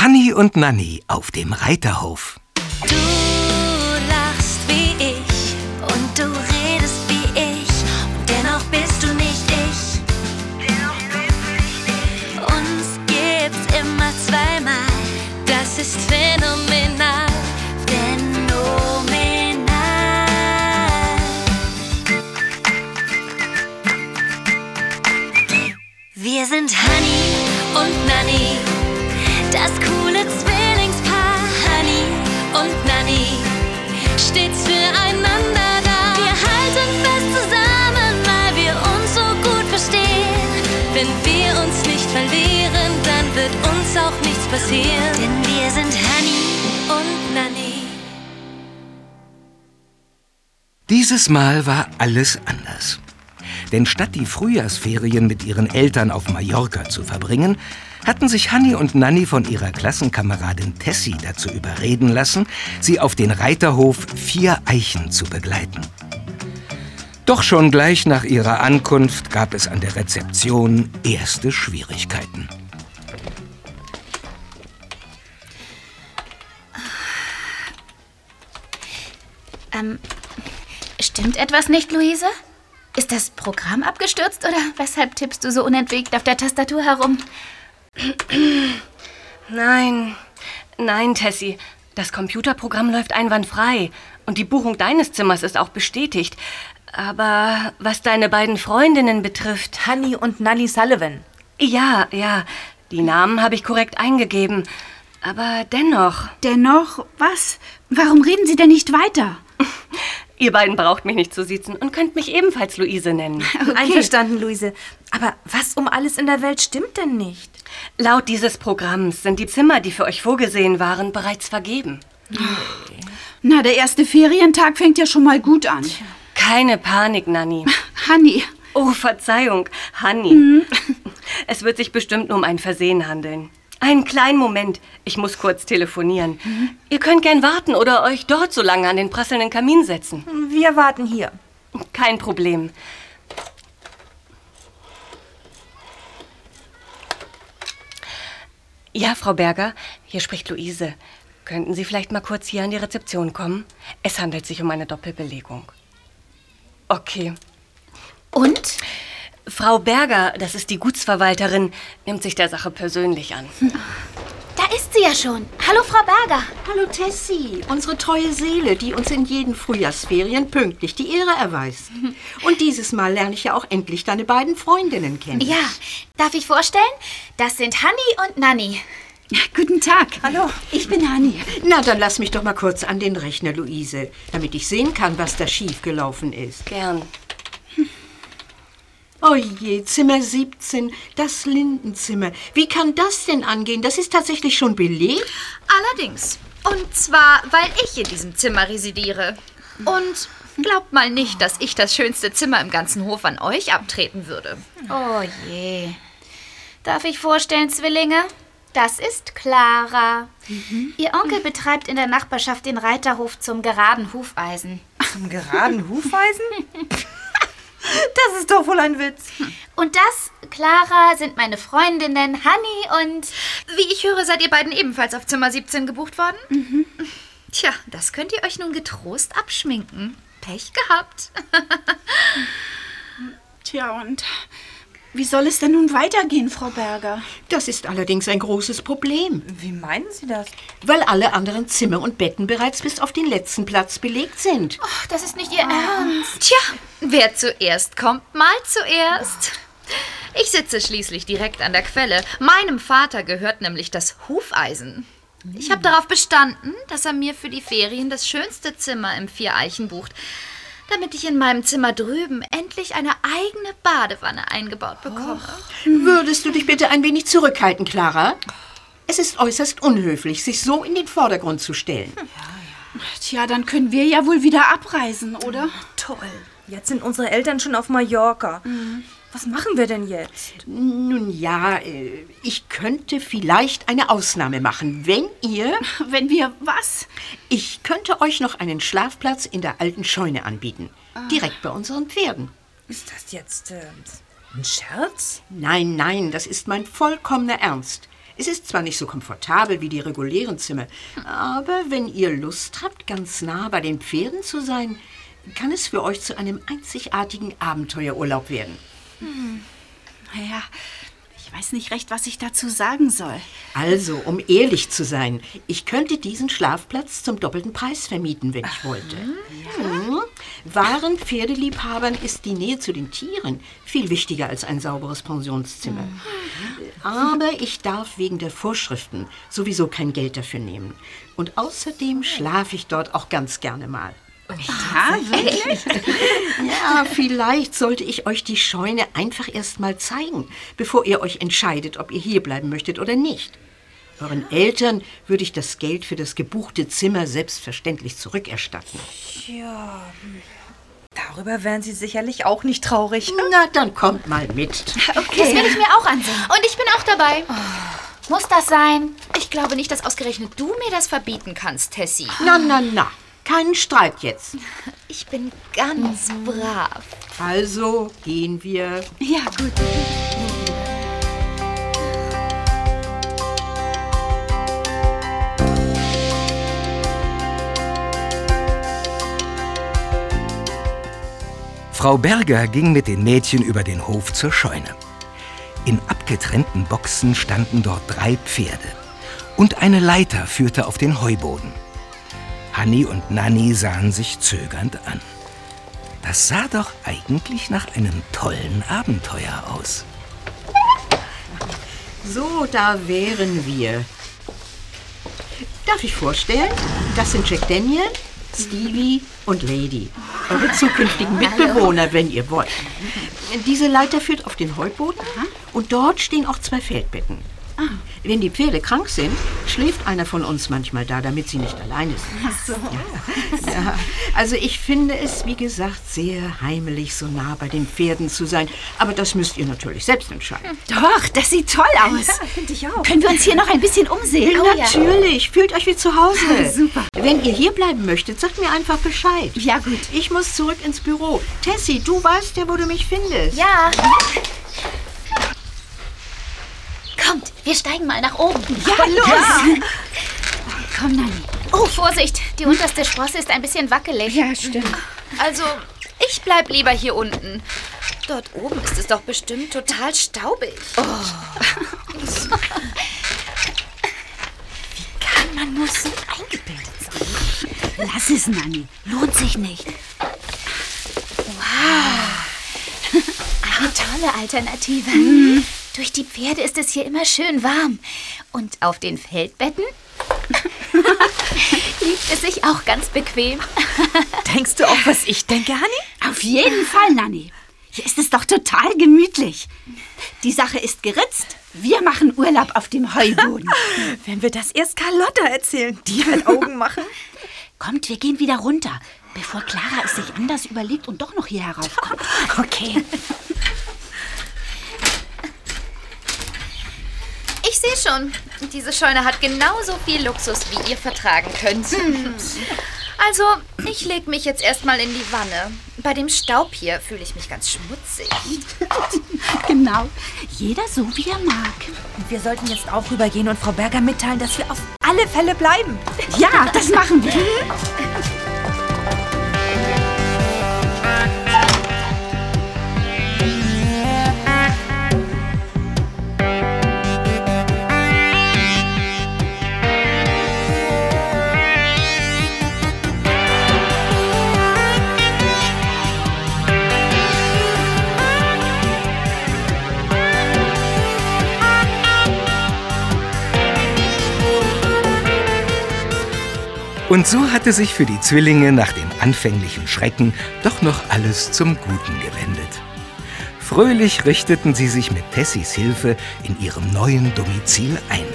Hanni und Nanni auf dem Reiterhof. Du passieren. Denn wir sind Honey und Nanny. Dieses Mal war alles anders. Denn statt die Frühjahrsferien mit ihren Eltern auf Mallorca zu verbringen, hatten sich Hanni und Nanni von ihrer Klassenkameradin Tessie dazu überreden lassen, sie auf den Reiterhof Vier Eichen zu begleiten. Doch schon gleich nach ihrer Ankunft gab es an der Rezeption erste Schwierigkeiten. Ähm, stimmt etwas nicht, Luise? Ist das Programm abgestürzt oder weshalb tippst du so unentwegt auf der Tastatur herum? Nein, nein, Tessie. Das Computerprogramm läuft einwandfrei und die Buchung deines Zimmers ist auch bestätigt. Aber was deine beiden Freundinnen betrifft. Honey und Nanny Sullivan. Ja, ja, die Namen habe ich korrekt eingegeben. Aber dennoch. Dennoch? Was? Warum reden Sie denn nicht weiter? Ihr beiden braucht mich nicht zu sitzen und könnt mich ebenfalls Luise nennen. Einverstanden, Luise. Aber was um alles in der Welt stimmt denn nicht? Laut dieses Programms sind die Zimmer, die für euch vorgesehen waren, bereits vergeben. Na, der erste Ferientag fängt ja schon mal gut an. Keine Panik, Nanni. Hanni. Oh, Verzeihung, Hanni. Es wird sich bestimmt nur um ein Versehen handeln. Einen kleinen Moment. Ich muss kurz telefonieren. Ihr könnt gern warten oder euch dort so lange an den prasselnden Kamin setzen. Wir warten hier. Kein Problem. Ja, Frau Berger, hier spricht Luise. Könnten Sie vielleicht mal kurz hier an die Rezeption kommen? Es handelt sich um eine Doppelbelegung. Okay. Und? Frau Berger, das ist die Gutsverwalterin, nimmt sich der Sache persönlich an. Da ist sie ja schon. Hallo, Frau Berger. Hallo Tessie, unsere treue Seele, die uns in jeden Frühjahrsferien pünktlich die Ehre erweist. Und dieses Mal lerne ich ja auch endlich deine beiden Freundinnen kennen. Ja, darf ich vorstellen? Das sind Hanni und Nanni. Ja, guten Tag. Hallo. Ich bin Hanni. Na, dann lass mich doch mal kurz an den Rechner, Luise, damit ich sehen kann, was da schiefgelaufen ist. Gern. Oh je, Zimmer 17, das Lindenzimmer. Wie kann das denn angehen? Das ist tatsächlich schon belegt? Allerdings. Und zwar, weil ich in diesem Zimmer residiere. Und glaubt mal nicht, dass ich das schönste Zimmer im ganzen Hof an euch abtreten würde. Oh je. Darf ich vorstellen, Zwillinge? Das ist Clara. Ihr Onkel betreibt in der Nachbarschaft den Reiterhof zum geraden Hufeisen. Zum geraden Hufeisen? Das ist doch wohl ein Witz. Und das, Clara, sind meine Freundinnen Hanni und... Wie ich höre, seid ihr beiden ebenfalls auf Zimmer 17 gebucht worden? Mhm. Tja, das könnt ihr euch nun getrost abschminken. Pech gehabt. Tja, und wie soll es denn nun weitergehen, Frau Berger? Das ist allerdings ein großes Problem, Wie meinen Sie das? weil alle anderen Zimmer und Betten bereits bis auf den letzten Platz belegt sind. Ach, das ist nicht Ihr Ernst. Tja, wer zuerst kommt, mal zuerst. Ich sitze schließlich direkt an der Quelle. Meinem Vater gehört nämlich das Hufeisen. Ich habe darauf bestanden, dass er mir für die Ferien das schönste Zimmer im Viereichen bucht, damit ich in meinem Zimmer drüben endlich eine eigene Badewanne eingebaut bekomme. Würdest du dich bitte ein wenig zurückhalten, Clara? Es ist äußerst unhöflich, sich so in den Vordergrund zu stellen. Tja, dann können wir ja wohl wieder abreisen, oder? Toll. Jetzt sind unsere Eltern schon auf Mallorca. Was machen wir denn jetzt? Nun ja, äh, ich könnte vielleicht eine Ausnahme machen, wenn ihr... Wenn wir was? Ich könnte euch noch einen Schlafplatz in der alten Scheune anbieten. Direkt bei unseren Pferden. Ist das jetzt äh, ein Scherz? Nein, nein, das ist mein vollkommener Ernst. Es ist zwar nicht so komfortabel wie die regulären Zimmer, aber wenn ihr Lust habt, ganz nah bei den Pferden zu sein, kann es für euch zu einem einzigartigen Abenteuerurlaub werden. Naja, ich weiß nicht recht, was ich dazu sagen soll. Also, um ehrlich zu sein, ich könnte diesen Schlafplatz zum doppelten Preis vermieten, wenn ich wollte. Mhm. Wahren Pferdeliebhabern ist die Nähe zu den Tieren viel wichtiger als ein sauberes Pensionszimmer. Aber ich darf wegen der Vorschriften sowieso kein Geld dafür nehmen. Und außerdem schlafe ich dort auch ganz gerne mal. Ja, wirklich? Ja, vielleicht sollte ich euch die Scheune einfach erst mal zeigen, bevor ihr euch entscheidet, ob ihr hier bleiben möchtet oder nicht. Euren Eltern würde ich das Geld für das gebuchte Zimmer selbstverständlich zurückerstatten. Ja, darüber wären Sie sicherlich auch nicht traurig. Na, dann kommt mal mit. Das will ich mir auch ansehen. Und ich bin auch dabei. Muss das sein? Ich glaube nicht, dass ausgerechnet du mir das verbieten kannst, Tessie. Na, na, na. Keinen Streit jetzt. Ich bin ganz brav. Also gehen wir. Ja, gut. Frau Berger ging mit den Mädchen über den Hof zur Scheune. In abgetrennten Boxen standen dort drei Pferde. Und eine Leiter führte auf den Heuboden. Hanni und Nanni sahen sich zögernd an. Das sah doch eigentlich nach einem tollen Abenteuer aus. So, da wären wir. Darf ich vorstellen? Das sind Jack Daniel, Stevie und Lady. Eure zukünftigen Mitbewohner, wenn ihr wollt. Diese Leiter führt auf den Heuboden und dort stehen auch zwei Feldbetten. Wenn die Pferde krank sind, schläft einer von uns manchmal da, damit sie nicht alleine sind. Ja. Ja. Also ich finde es, wie gesagt, sehr heimelig, so nah bei den Pferden zu sein. Aber das müsst ihr natürlich selbst entscheiden. Doch, das sieht toll aus. Finde ich auch. Können wir uns hier noch ein bisschen umsehen? Natürlich, fühlt euch wie zu Hause. Super. Wenn ihr hier bleiben möchtet, sagt mir einfach Bescheid. Ja, gut. Ich muss zurück ins Büro. Tessie, du weißt ja, wo du mich findest. Ja. Kommt, wir steigen mal nach oben. Ja, los. Komm, Nanni. Oh, Vorsicht, die unterste Sprosse ist ein bisschen wackelig. Ja, stimmt. Also, ich bleib lieber hier unten. Dort oben ist es doch bestimmt total staubig. Kann man nur so eingebildet sein? Lass es, Nanni. Lohnt sich nicht. Eine tolle Alternative. Durch die Pferde ist es hier immer schön warm. Und auf den Feldbetten liegt es sich auch ganz bequem. Denkst du auch, was ich denke, Hanni? Auf jeden Fall, Nanni. Hier ist es doch total gemütlich. Die Sache ist geritzt. Wir machen Urlaub auf dem Heuboden. Wenn wir das erst Carlotta erzählen, die wird Augen machen. Kommt, wir gehen wieder runter, bevor Clara es sich anders überlegt und doch noch hier heraufkommt. Okay. Ich sehe schon, diese Scheune hat genauso viel Luxus, wie ihr vertragen könnt. Also, ich leg mich jetzt erstmal in die Wanne. Bei dem Staub hier fühle ich mich ganz schmutzig. Genau. Jeder so, wie er mag. Und wir sollten jetzt auch rübergehen und Frau Berger mitteilen, dass wir auf alle Fälle bleiben. Ja, das machen wir. Und so hatte sich für die Zwillinge nach dem anfänglichen Schrecken doch noch alles zum Guten gewendet. Fröhlich richteten sie sich mit Tessys Hilfe in ihrem neuen Domizil ein.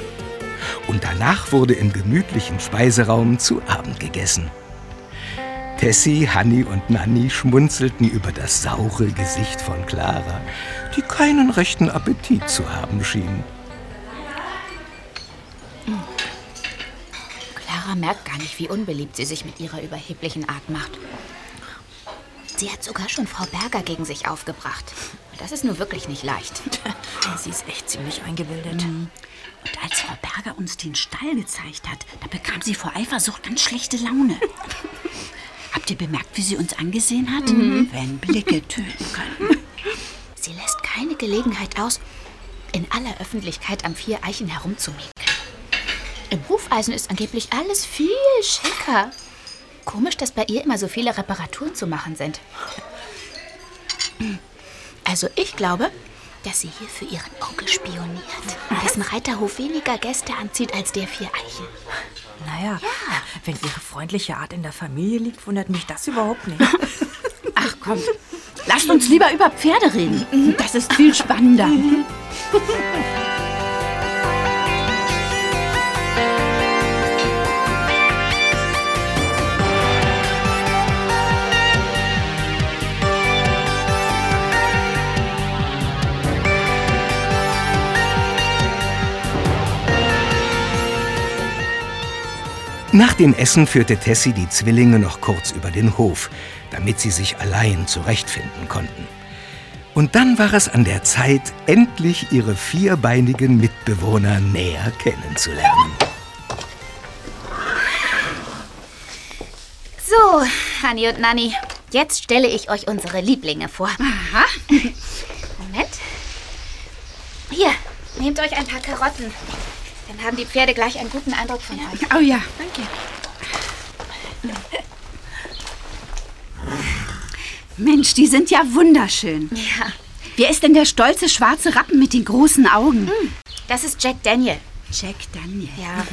Und danach wurde im gemütlichen Speiseraum zu Abend gegessen. Tessie, Hanni und Nanni schmunzelten über das saure Gesicht von Clara, die keinen rechten Appetit zu haben schien. Clara merkt gar nicht, wie unbeliebt sie sich mit ihrer überheblichen Art macht. Sie hat sogar schon Frau Berger gegen sich aufgebracht. Das ist nur wirklich nicht leicht. Sie ist echt ziemlich eingebildet. Und als Frau Berger uns den Stall gezeigt hat, da bekam sie vor Eifersucht ganz schlechte Laune. Habt ihr bemerkt, wie sie uns angesehen hat? Wenn Blicke töten können. Sie lässt keine Gelegenheit aus, in aller Öffentlichkeit am Vier Eichen herumzumäkeln. Im Hufeisen ist angeblich alles viel schicker. Komisch, dass bei ihr immer so viele Reparaturen zu machen sind. Also ich glaube, dass sie hier für ihren Onkel spioniert, dessen Reiterhof weniger Gäste anzieht als der Vier Eichen. Naja, wenn ihre freundliche Art in der Familie liegt, wundert mich das überhaupt nicht. Ach komm, lasst uns lieber über Pferde reden. Das ist viel spannender. Nach dem Essen führte Tessie die Zwillinge noch kurz über den Hof, damit sie sich allein zurechtfinden konnten. Und dann war es an der Zeit, endlich ihre vierbeinigen Mitbewohner näher kennenzulernen. So, Hanni und Nanni, jetzt stelle ich euch unsere Lieblinge vor. Aha. Moment. Hier, nehmt euch ein paar Karotten. Dann haben die Pferde gleich einen guten Eindruck von euch. Oh ja. Mensch, die sind ja wunderschön. Ja, Wer ist denn der stolze schwarze Rappen mit den großen Augen? das ist Jack Daniel. Jack Daniel. Ja,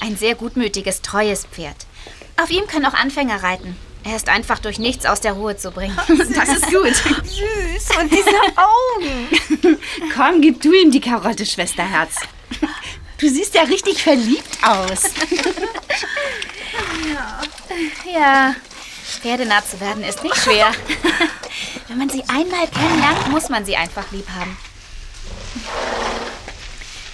ein sehr gutmütiges, treues Pferd. Auf ihm können auch Anfänger reiten. Er ist einfach durch nichts aus der Ruhe zu bringen. Das ist gut. Süß, und diese Augen. Komm, gib du ihm die Karotte, Schwesterherz. Du siehst ja richtig verliebt aus. Ja, pferdenah zu werden ist nicht schwer. Wenn man sie einmal kennenlernt, muss man sie einfach lieb haben.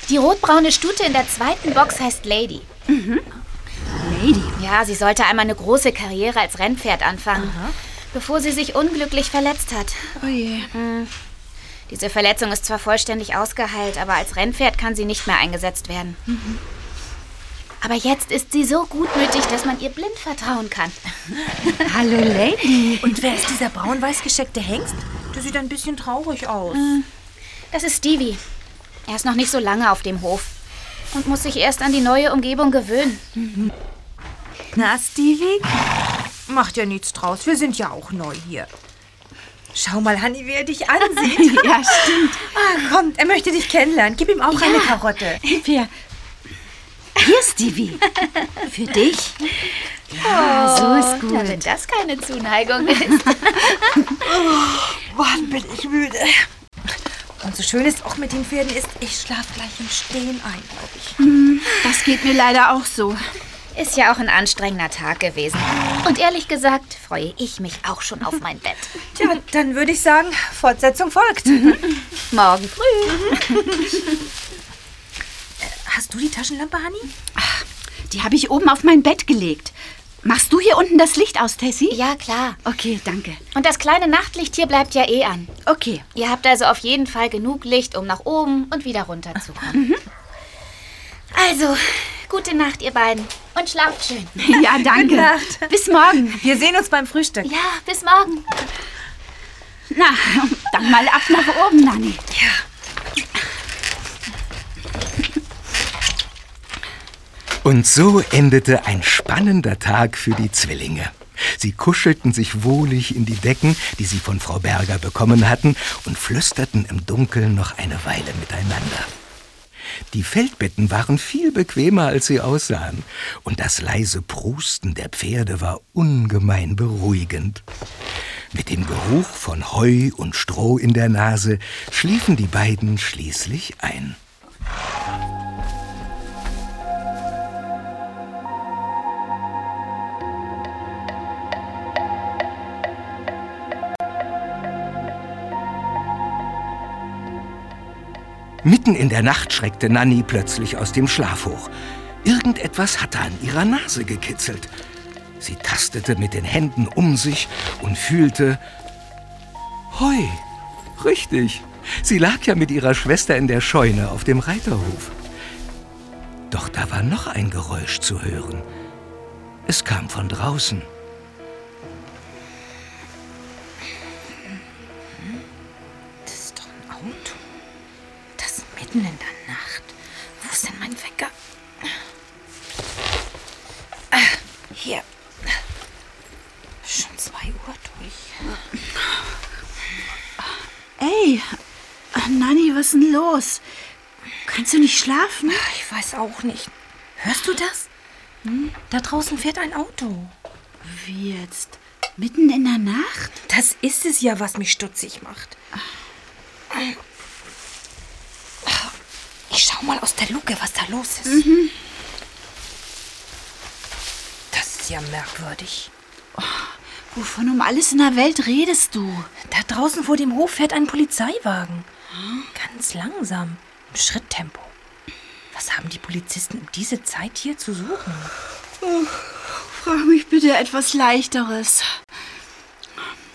Die rotbraune Stute in der zweiten Box heißt Lady. Lady. Ja, sie sollte einmal eine große Karriere als Rennpferd anfangen, bevor sie sich unglücklich verletzt hat. Oh je. Diese Verletzung ist zwar vollständig ausgeheilt, aber als Rennpferd kann sie nicht mehr eingesetzt werden. Aber jetzt ist sie so gutmütig, dass man ihr blind vertrauen kann. Hallo, Lady. Und wer ist dieser braun-weiß gescheckte Hengst? Der sieht ein bisschen traurig aus. Das ist Stevie. Er ist noch nicht so lange auf dem Hof und muss sich erst an die neue Umgebung gewöhnen. Na, Stevie? Macht ja nichts draus. Wir sind ja auch neu hier. Schau mal, Hanni, wie er dich ansieht. Ja, stimmt. Ah, kommt, er möchte dich kennenlernen. Gib ihm auch eine Karotte. Hier. Hier, Stevie. Für dich. Ja, so ist Na, gut. wenn das keine Zuneigung ist. Wann bin ich müde. Und so schön es auch mit den Pferden ist, ich schlaf gleich im Stehen ein, glaube ich. Das geht mir leider auch so. Ist ja auch ein anstrengender Tag gewesen. Und ehrlich gesagt freue ich mich auch schon auf mein Bett. Tja, dann würde ich sagen, Fortsetzung folgt. Morgen früh. Hast du die Taschenlampe, Hanni? Die habe ich oben auf mein Bett gelegt. Machst du hier unten das Licht aus, Tessie? Ja, klar. Okay, danke. Und das kleine Nachtlicht hier bleibt ja eh an. Okay. Ihr habt also auf jeden Fall genug Licht, um nach oben und wieder runter zu kommen. Also, gute Nacht, ihr beiden. Und schlaft schön. Ja, danke. Nacht. Bis morgen. Wir sehen uns beim Frühstück. Ja, bis morgen. Na, dann mal ab nach oben, Nanni. Und so endete ein spannender Tag für die Zwillinge. Sie kuschelten sich wohlig in die Decken, die sie von Frau Berger bekommen hatten, und flüsterten im Dunkeln noch eine Weile miteinander. Die Feldbetten waren viel bequemer, als sie aussahen, und das leise Prusten der Pferde war ungemein beruhigend. Mit dem Geruch von Heu und Stroh in der Nase schliefen die beiden schließlich ein. Mitten in der Nacht schreckte Nanny plötzlich aus dem Schlaf hoch. Irgendetwas hatte an ihrer Nase gekitzelt. Sie tastete mit den Händen um sich und fühlte Heu. Richtig. Sie lag ja mit ihrer Schwester in der Scheune auf dem Reiterhof. Doch da war noch ein Geräusch zu hören. Es kam von draußen. Schlafen? Ich weiß auch nicht. Hörst du das? Hm? Da draußen fährt ein Auto. Wie jetzt? Mitten in der Nacht? Das ist es ja, was mich stutzig macht. Ich schau mal aus der Luke, was da los ist. Das ist ja merkwürdig. Wovon um alles in der Welt redest du? Da draußen vor dem Hof fährt ein Polizeiwagen. Ganz langsam, im Schritttempo. Was haben die Polizisten um diese Zeit hier zu suchen? Frag mich bitte etwas Leichteres.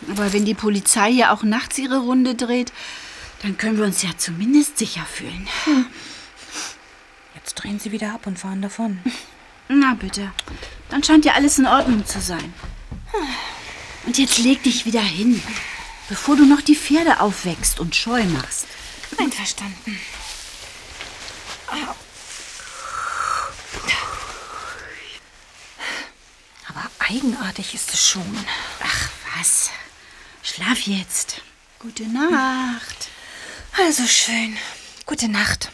Aber wenn die Polizei ja auch nachts ihre Runde dreht, dann können wir uns ja zumindest sicher fühlen. Jetzt drehen sie wieder ab und fahren davon. Na bitte. Dann scheint ja alles in Ordnung zu sein. Und jetzt leg dich wieder hin, bevor du noch die Pferde aufwächst und scheu machst. Einverstanden. Aber eigenartig ist es schon. Ach was. Schlaf jetzt. Gute Nacht. Also schön. Gute Nacht.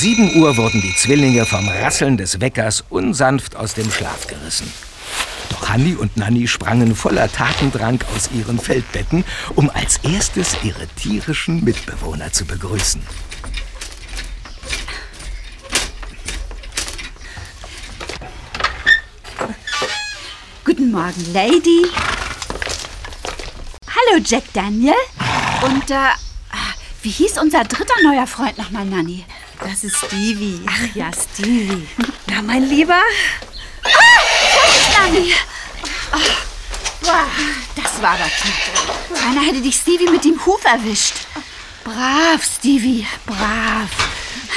7 Uhr wurden die Zwillinge vom Rasseln des Weckers unsanft aus dem Schlaf gerissen. Doch Hanni und Nanni sprangen voller Tatendrang aus ihren Feldbetten, um als erstes ihre tierischen Mitbewohner zu begrüßen. Guten Morgen, Lady. Hallo, Jack Daniel. Und, äh, wie hieß unser dritter neuer Freund nochmal, Nanny? Das ist Stevie. Ach ja, Stevie. Na, mein Lieber. Nanny. Boah, das war doch knapp. Keiner hätte dich, Stevie, mit dem Huf erwischt. Brav, Stevie, brav.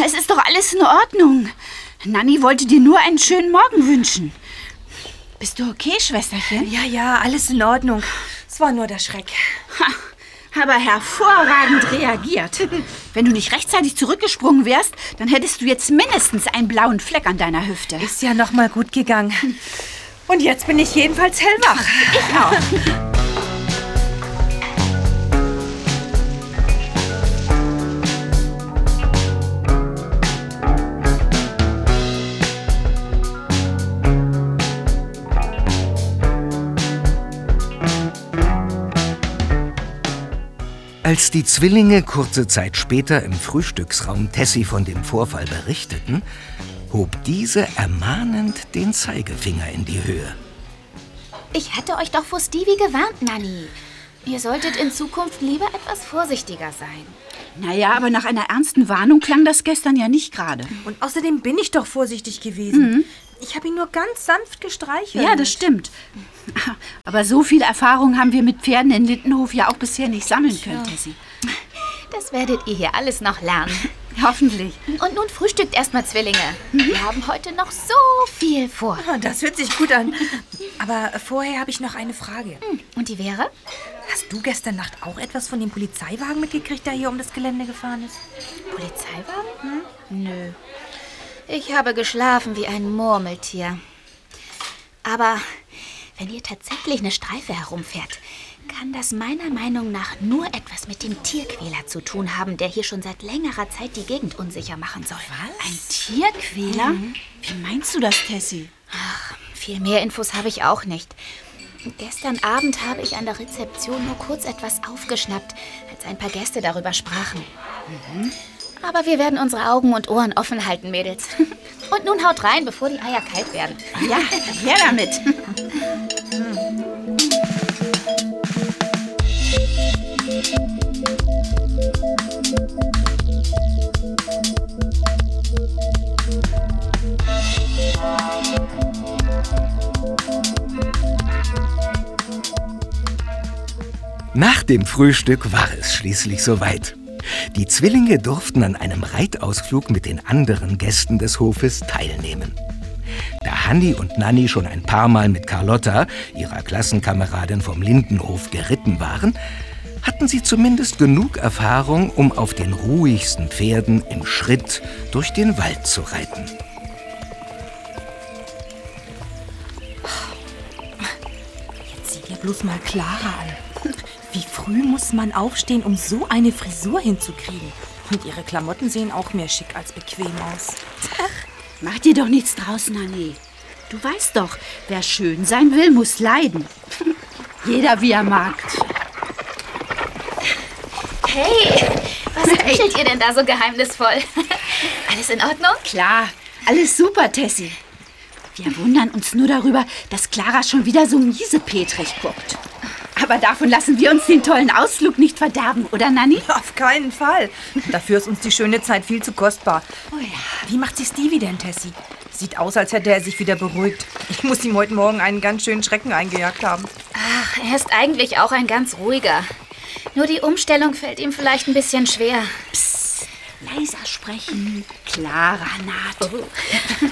Es ist doch alles in Ordnung. Nanny wollte dir nur einen schönen Morgen wünschen. Bist du okay, Schwesterchen? Ja, ja, alles in Ordnung. Es war nur der Schreck. Ha, aber hervorragend reagiert. Wenn du nicht rechtzeitig zurückgesprungen wärst, dann hättest du jetzt mindestens einen blauen Fleck an deiner Hüfte. Ist ja noch mal gut gegangen. Und jetzt bin ich jedenfalls hellwach. Ich auch. Als die Zwillinge kurze Zeit später im Frühstücksraum Tessie von dem Vorfall berichteten, hob diese ermahnend den Zeigefinger in die Höhe. Ich hatte euch doch vor Stevie gewarnt, Nanny. Ihr solltet in Zukunft lieber etwas vorsichtiger sein. Naja, aber nach einer ernsten Warnung klang das gestern ja nicht gerade. Und außerdem bin ich doch vorsichtig gewesen. Ich habe ihn nur ganz sanft gestreichelt. Ja, das stimmt. Aber so viel Erfahrung haben wir mit Pferden in Lindenhof ja auch bisher nicht sammeln können, Tessie. Das werdet ihr hier alles noch lernen. Hoffentlich. Und nun frühstückt erstmal Zwillinge. Wir haben heute noch so viel vor. Ah, Das hört sich gut an. Aber vorher habe ich noch eine Frage. Und die wäre? Hast du gestern Nacht auch etwas von dem Polizeiwagen mitgekriegt, der hier um das Gelände gefahren ist? Polizeiwagen? Nö. Ich habe geschlafen wie ein Murmeltier. Aber wenn hier tatsächlich eine Streife herumfährt, kann das meiner Meinung nach nur etwas mit dem Tierquäler zu tun haben, der hier schon seit längerer Zeit die Gegend unsicher machen soll. Was? Ein Tierquäler? Wie meinst du das, Tessie? Viel mehr Infos habe ich auch nicht. Gestern Abend habe ich an der Rezeption nur kurz etwas aufgeschnappt, als ein paar Gäste darüber sprachen. Aber wir werden unsere Augen und Ohren offen halten, Mädels. Und nun haut rein, bevor die Eier kalt werden. Ja, her damit. Nach dem Frühstück war es schließlich soweit. Die Zwillinge durften an einem Reitausflug mit den anderen Gästen des Hofes teilnehmen. Da Hanni und Nanni schon ein paar Mal mit Carlotta, ihrer Klassenkameradin vom Lindenhof, geritten waren, hatten sie zumindest genug Erfahrung, um auf den ruhigsten Pferden im Schritt durch den Wald zu reiten. Jetzt sieh dir bloß mal Clara an. Wie früh muss man aufstehen, um so eine Frisur hinzukriegen? Und ihre Klamotten sehen auch mehr schick als bequem aus. Mach dir doch nichts draus, Nanni. Du weißt doch, wer schön sein will, muss leiden. Jeder wie er mag. Hey, was lächelt ihr denn da so geheimnisvoll? Alles in Ordnung? Klar, alles super, Tessie. Wir wundern uns nur darüber, dass Clara schon wieder so miesepetrig guckt. Aber davon lassen wir uns den tollen Ausflug nicht verderben, oder Nanni? Auf keinen Fall. Dafür ist uns die schöne Zeit viel zu kostbar. Oh ja. Wie macht sich Stevie denn, Tessie? Sieht aus, als hätte er sich wieder beruhigt. Ich muss ihm heute Morgen einen ganz schönen Schrecken eingejagt haben. Ach, er ist eigentlich auch ein ganz ruhiger. Nur die Umstellung fällt ihm vielleicht ein bisschen schwer. Leiser sprechen. Clara naht. Na,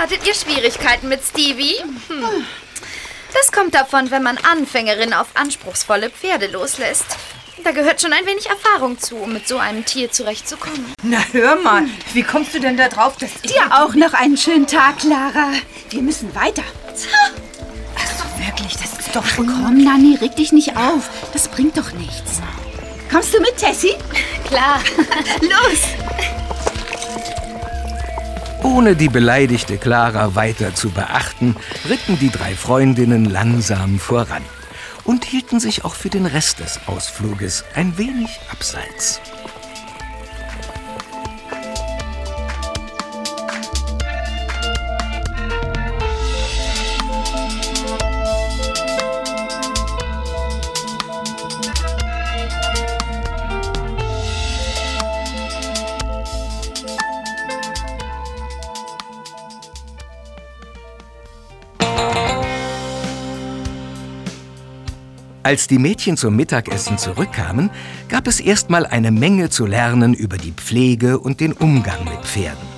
hattet ihr Schwierigkeiten mit Stevie? Hm. Das kommt davon, wenn man Anfängerinnen auf anspruchsvolle Pferde loslässt. Da gehört schon ein wenig Erfahrung zu, um mit so einem Tier zurechtzukommen. Na, hör mal. Wie kommst du denn da drauf, dass ich... Dir auch noch einen schönen Tag, Clara. Wir müssen weiter. Wirklich, das ist doch Komm, Nanni, reg dich nicht auf. Das bringt doch nichts. Kommst du mit, Tessie? Klar. Los! Ohne die beleidigte Clara weiter zu beachten, ritten die drei Freundinnen langsam voran und hielten sich auch für den Rest des Ausfluges ein wenig abseits. Als die Mädchen zum Mittagessen zurückkamen, gab es erstmal eine Menge zu lernen über die Pflege und den Umgang mit Pferden.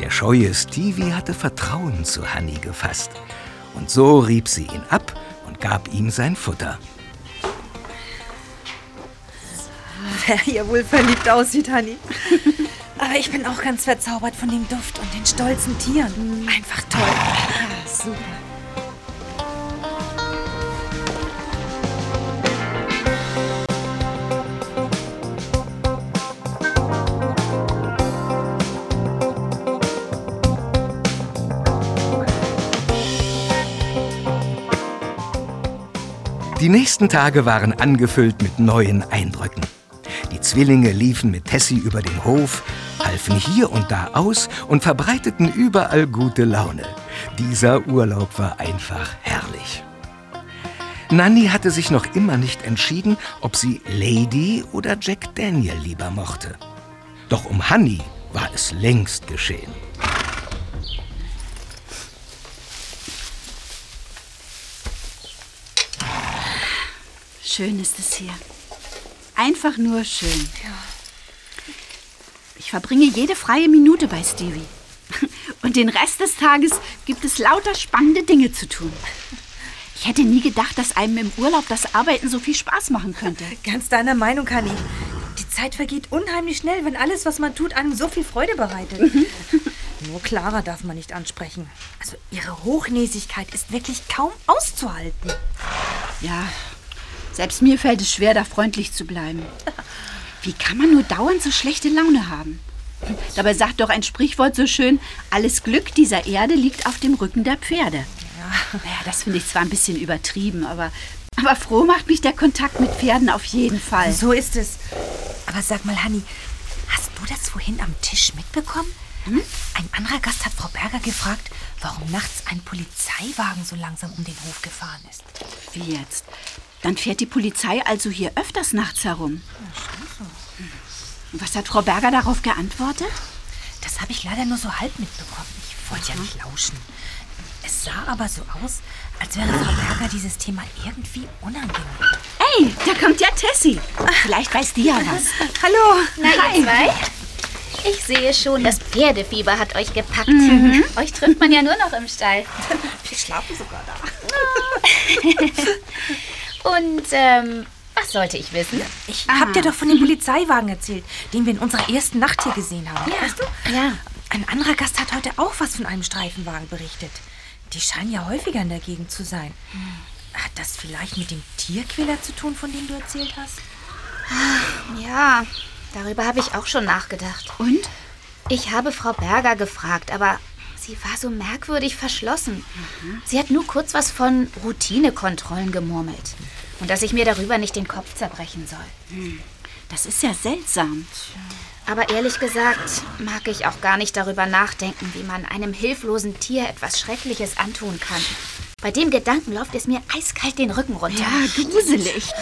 Der scheue Stevie hatte Vertrauen zu Hanni gefasst. Und so rieb sie ihn ab und gab ihm sein Futter. Wer hier wohl verliebt aussieht, Hanni. Aber ich bin auch ganz verzaubert von dem Duft und den stolzen Tieren. Einfach toll. super. Die nächsten Tage waren angefüllt mit neuen Eindrücken. Die Zwillinge liefen mit Tessie über den Hof, halfen hier und da aus und verbreiteten überall gute Laune. Dieser Urlaub war einfach herrlich. Nanny hatte sich noch immer nicht entschieden, ob sie Lady oder Jack Daniel lieber mochte. Doch um Honey war es längst geschehen. Schön ist es hier. Einfach nur schön. Ich verbringe jede freie Minute bei Stevie. Und den Rest des Tages gibt es lauter spannende Dinge zu tun. Ich hätte nie gedacht, dass einem im Urlaub das Arbeiten so viel Spaß machen könnte. Ganz deiner Meinung, Hanni. Die Zeit vergeht unheimlich schnell, wenn alles, was man tut, einem so viel Freude bereitet. Nur Clara darf man nicht ansprechen. Also ihre Hochnäsigkeit ist wirklich kaum auszuhalten. Ja, selbst mir fällt es schwer, da freundlich zu bleiben. Wie kann man nur dauernd so schlechte Laune haben? Dabei sagt doch ein Sprichwort so schön, alles Glück dieser Erde liegt auf dem Rücken der Pferde. Ja, naja, das finde ich zwar ein bisschen übertrieben, aber Aber froh macht mich der Kontakt mit Pferden auf jeden Fall. So ist es. Aber sag mal, Hanni, hast du das vorhin am Tisch mitbekommen? Ein anderer Gast hat Frau Berger gefragt, warum nachts ein Polizeiwagen so langsam um den Hof gefahren ist. Wie jetzt? Dann fährt die Polizei also hier öfters nachts herum. Und Was hat Frau Berger darauf geantwortet? Das habe ich leider nur so halb mitbekommen. Ich wollte ja nicht lauschen. Es sah aber so aus, als wäre Frau Berger dieses Thema irgendwie unangenehm. Hey, da kommt ja Tessie. Vielleicht weiß die ja was. Hallo. Na, ihr zwei? Ich sehe schon, das Pferdefieber hat euch gepackt. Euch trifft man ja nur noch im Stall. Wir schlafen sogar da. Und, ähm, was sollte ich wissen? Ich hab dir doch von dem Polizeiwagen erzählt, den wir in unserer ersten Nacht hier gesehen haben. Weißt du? Ja. Ein anderer Gast hat heute auch was von einem Streifenwagen berichtet. Die scheinen ja häufiger in der Gegend zu sein. Hat das vielleicht mit dem Tierquäler zu tun, von dem du erzählt hast? Ja, darüber habe ich auch schon nachgedacht. Und? Ich habe Frau Berger gefragt, aber sie war so merkwürdig verschlossen. Sie hat nur kurz was von Routinekontrollen gemurmelt. Und dass ich mir darüber nicht den Kopf zerbrechen soll. Das ist ja seltsam. Aber ehrlich gesagt mag ich auch gar nicht darüber nachdenken, wie man einem hilflosen Tier etwas Schreckliches antun kann. Bei dem Gedanken läuft es mir eiskalt den Rücken runter. Ja, gruselig.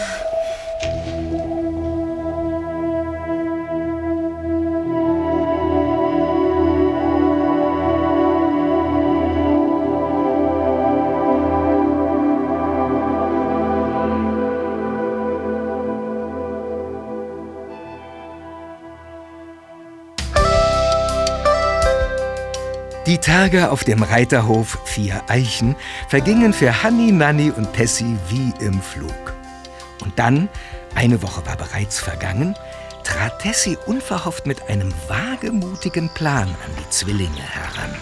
Die Tage auf dem Reiterhof Vier Eichen vergingen für Hanni, Nanni und Tessie wie im Flug. Und dann, eine Woche war bereits vergangen, trat Tessie unverhofft mit einem wagemutigen Plan an die Zwillinge heran.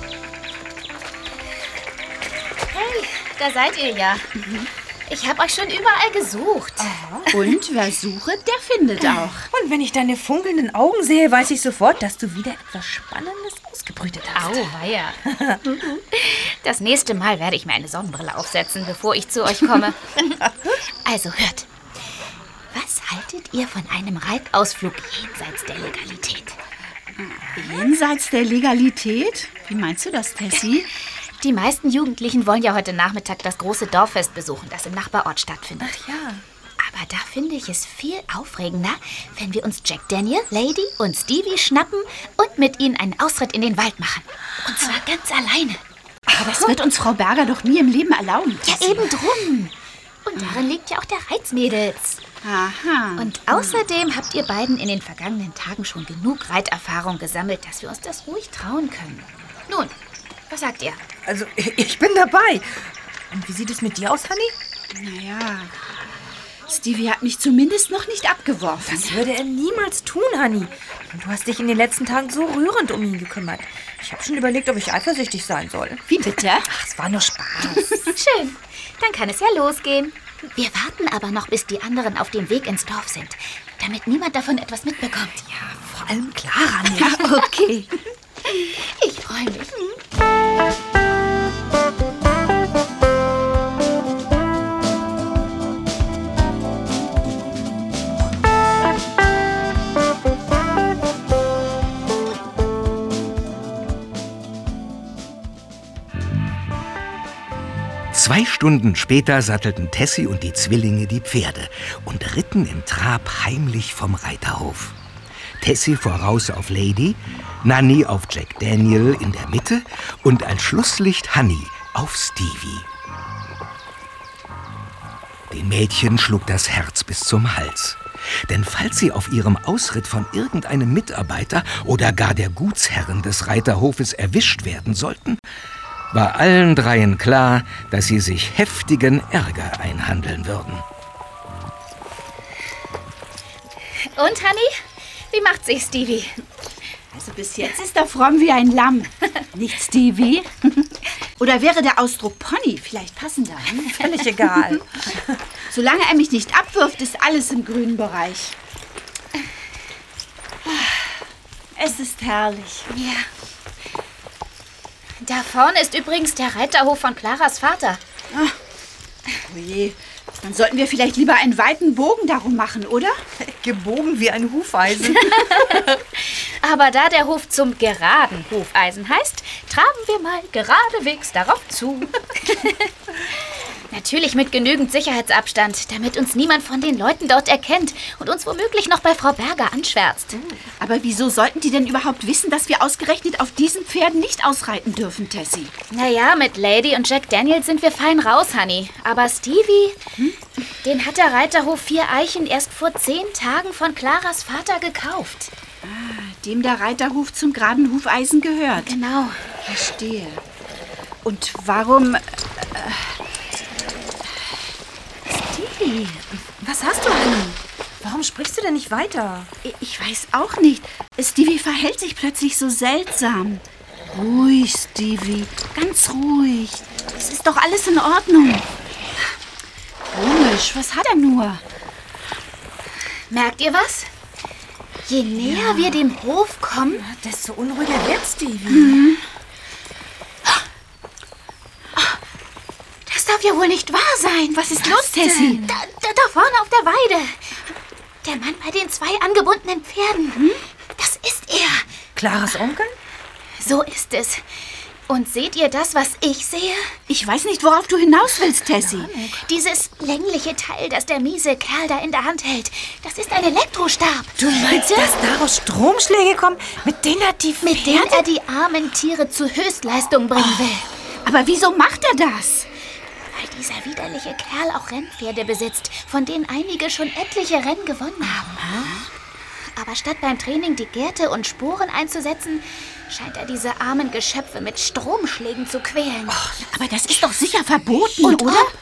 Hey, da seid ihr ja. Ich habe euch schon überall gesucht. Und wer sucht, der findet auch. Und wenn ich deine funkelnden Augen sehe, weiß ich sofort, dass du wieder etwas Spannendes ausgebrütet hast. Au, weia. Das nächste Mal werde ich mir eine Sonnenbrille aufsetzen, bevor ich zu euch komme. Also hört. Was haltet ihr von einem Reitausflug jenseits der Legalität? Jenseits der Legalität? Wie meinst du das, Tessie? Die meisten Jugendlichen wollen ja heute Nachmittag das große Dorffest besuchen, das im Nachbarort stattfindet. Ach ja. Aber da finde ich es viel aufregender, wenn wir uns Jack Daniel, Lady und Stevie schnappen und mit ihnen einen Ausritt in den Wald machen. Und zwar ganz alleine. Aber das wird uns Frau Berger doch nie im Leben erlauben. Ja, eben drum. Und darin liegt ja auch der Reiz, Mädels. Aha. Und außerdem habt ihr beiden in den vergangenen Tagen schon genug Reiterfahrung gesammelt, dass wir uns das ruhig trauen können. Nun, was sagt ihr? Also, ich bin dabei. Und wie sieht es mit dir aus, Hanni? Naja, Stevie hat mich zumindest noch nicht abgeworfen. Das würde er niemals tun, Hanni. Und du hast dich in den letzten Tagen so rührend um ihn gekümmert. Ich habe schon überlegt, ob ich eifersüchtig sein soll. Wie bitte? Ach, es war nur Spaß. Schön, dann kann es ja losgehen. Wir warten aber noch, bis die anderen auf dem Weg ins Dorf sind, damit niemand davon etwas mitbekommt. ja, vor allem Clara nicht. Okay. Ich freue mich. Zwei Stunden später sattelten Tessie und die Zwillinge die Pferde und ritten im Trab heimlich vom Reiterhof. Tessie voraus auf Lady, Nanny auf Jack Daniel in der Mitte und als Schlusslicht Honey auf Stevie. Den Mädchen schlug das Herz bis zum Hals. Denn falls sie auf ihrem Ausritt von irgendeinem Mitarbeiter oder gar der Gutsherren des Reiterhofes erwischt werden sollten, war allen dreien klar, dass sie sich heftigen Ärger einhandeln würden. Und, Honey? Wie macht sich Stevie? Also bis jetzt ist er fromm wie ein Lamm. Nicht Stevie? Oder wäre der Ausdruck Pony vielleicht passender? Völlig egal. Solange er mich nicht abwirft, ist alles im grünen Bereich. Es ist herrlich. Ja. Da vorne ist übrigens der Reiterhof von Claras Vater. Oh je, Dann sollten wir vielleicht lieber einen weiten Bogen darum machen, oder? Gebogen wie ein Hufeisen. Aber da der Hof zum geraden Hufeisen heißt, traben wir mal geradewegs darauf zu. Natürlich mit genügend Sicherheitsabstand, damit uns niemand von den Leuten dort erkennt und uns womöglich noch bei Frau Berger anschwärzt. Aber wieso sollten die denn überhaupt wissen, dass wir ausgerechnet auf diesen Pferden nicht ausreiten dürfen, Tessie? Naja, mit Lady und Jack Daniels sind wir fein raus, Honey. Aber Stevie, den hat der Reiterhof Vier Eichen erst vor zehn Tagen von Claras Vater gekauft. Dem der Reiterhof zum geraden Hufeisen gehört. Genau. Verstehe. Und warum... Äh, Stevie, Was hast du, Honey? Warum sprichst du denn nicht weiter? ich weiß auch nicht. Stevie verhält sich plötzlich so seltsam. Ruhig, Stevie. Ganz ruhig. Es ist doch alles in Ordnung. Komisch, was hat er nur? Merkt ihr was? Je näher wir dem Hof kommen, Desto unruhiger wird Stevie. Das darf ja wohl nicht wahr sein. Was ist los, Tessie? Da, da, da vorne auf der Weide. Der Mann bei den zwei angebundenen Pferden. Das ist er. Claras Onkel? So ist es. Und seht ihr das, was ich sehe? Ich weiß nicht, worauf du hinaus willst, Tessie. Dieses längliche Teil, das der miese Kerl da in der Hand hält, das ist ein Elektrostab. Du meinst, dass daraus Stromschläge kommen, mit denen er die Mit dem er die armen Tiere zu Höchstleistung bringen will. Aber wieso macht er das? Weil dieser widerliche Kerl auch Rennpferde besitzt, von denen einige schon etliche Rennen gewonnen haben. Aber statt beim Training die Gärte und Sporen einzusetzen, scheint er diese armen Geschöpfe mit Stromschlägen zu quälen. Aber das ist doch sicher verboten, Und oder? ob?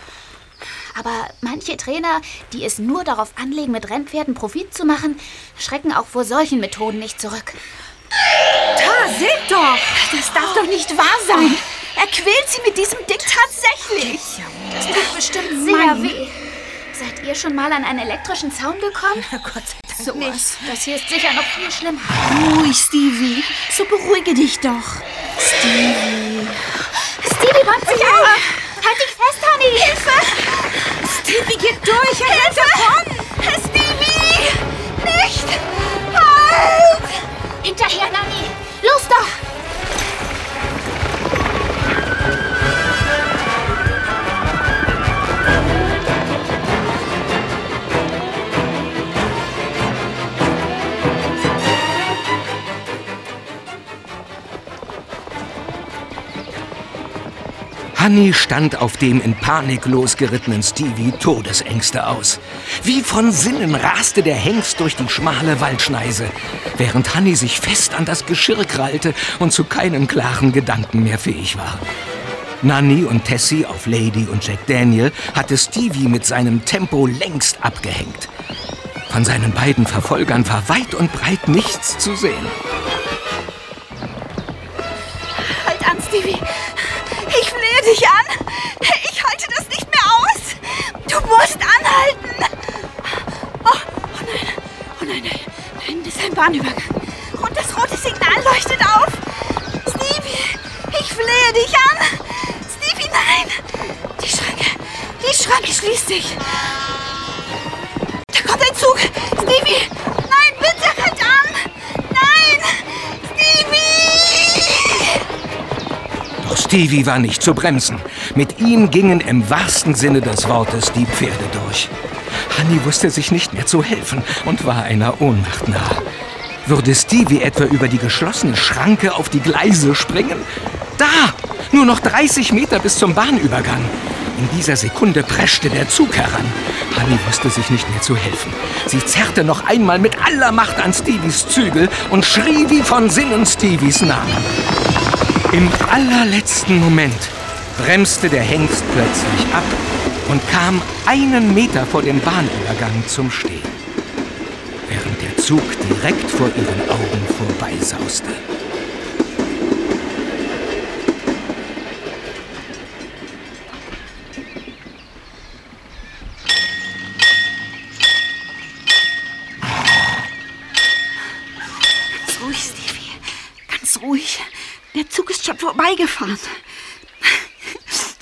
Aber manche Trainer, die es nur darauf anlegen, mit Rennpferden Profit zu machen, schrecken auch vor solchen Methoden nicht zurück. Da, seht doch! Das darf doch nicht wahr sein. Er quält sie mit diesem Ding tatsächlich. Das tut bestimmt sehr weh. Seid ihr schon mal an einen elektrischen Zaun gekommen? Gott sei Dank So was. Das hier ist sicher noch viel schlimmer. Ruhig, Stevie. So beruhige dich doch. Stevie bäumt sich auf. Halt dich fest, Honey. Hilfe! Stevie geht durch. Rennt davon. Stevie! Nicht! Halt! Hinterher, Nanny. Los doch! Hanni stand auf dem in Panik losgerittenen Stevie Todesängste aus. Wie von Sinnen raste der Hengst durch die schmale Waldschneise, während Hanni sich fest an das Geschirr krallte und zu keinen klaren Gedanken mehr fähig war. Nanny und Tessie auf Lady und Jack Daniel hatte Stevie mit seinem Tempo längst abgehängt. Von seinen beiden Verfolgern war weit und breit nichts zu sehen. Halt an, Stevie. Dich an. Ich halte das nicht mehr aus. Du musst anhalten. Oh, oh nein. Oh nein, nein. Da hinten ist ein Bahnübergang. Und das rote Signal leuchtet auf. Stevie, ich flehe dich an. Stevie, nein. Die Schranke. Die Schranke schließt sich. Stevie war nicht zu bremsen. Mit ihm gingen im wahrsten Sinne des Wortes die Pferde durch. Hanni wusste sich nicht mehr zu helfen und war einer Ohnmacht nahe. Würde Stevie etwa über die geschlossene Schranke auf die Gleise springen? Da! Nur noch 30 Meter bis zum Bahnübergang. In dieser Sekunde preschte der Zug heran. Hanni wusste sich nicht mehr zu helfen. Sie zerrte noch einmal mit aller Macht an Stevies Zügel und schrie wie von Sinnen Stevies Namen. Im allerletzten Moment bremste der Hengst plötzlich ab und kam einen Meter vor dem Bahnübergang zum Stehen, während der Zug direkt vor ihren Augen vorbeisauste. Ganz ruhig. Der Zug ist schon vorbeigefahren.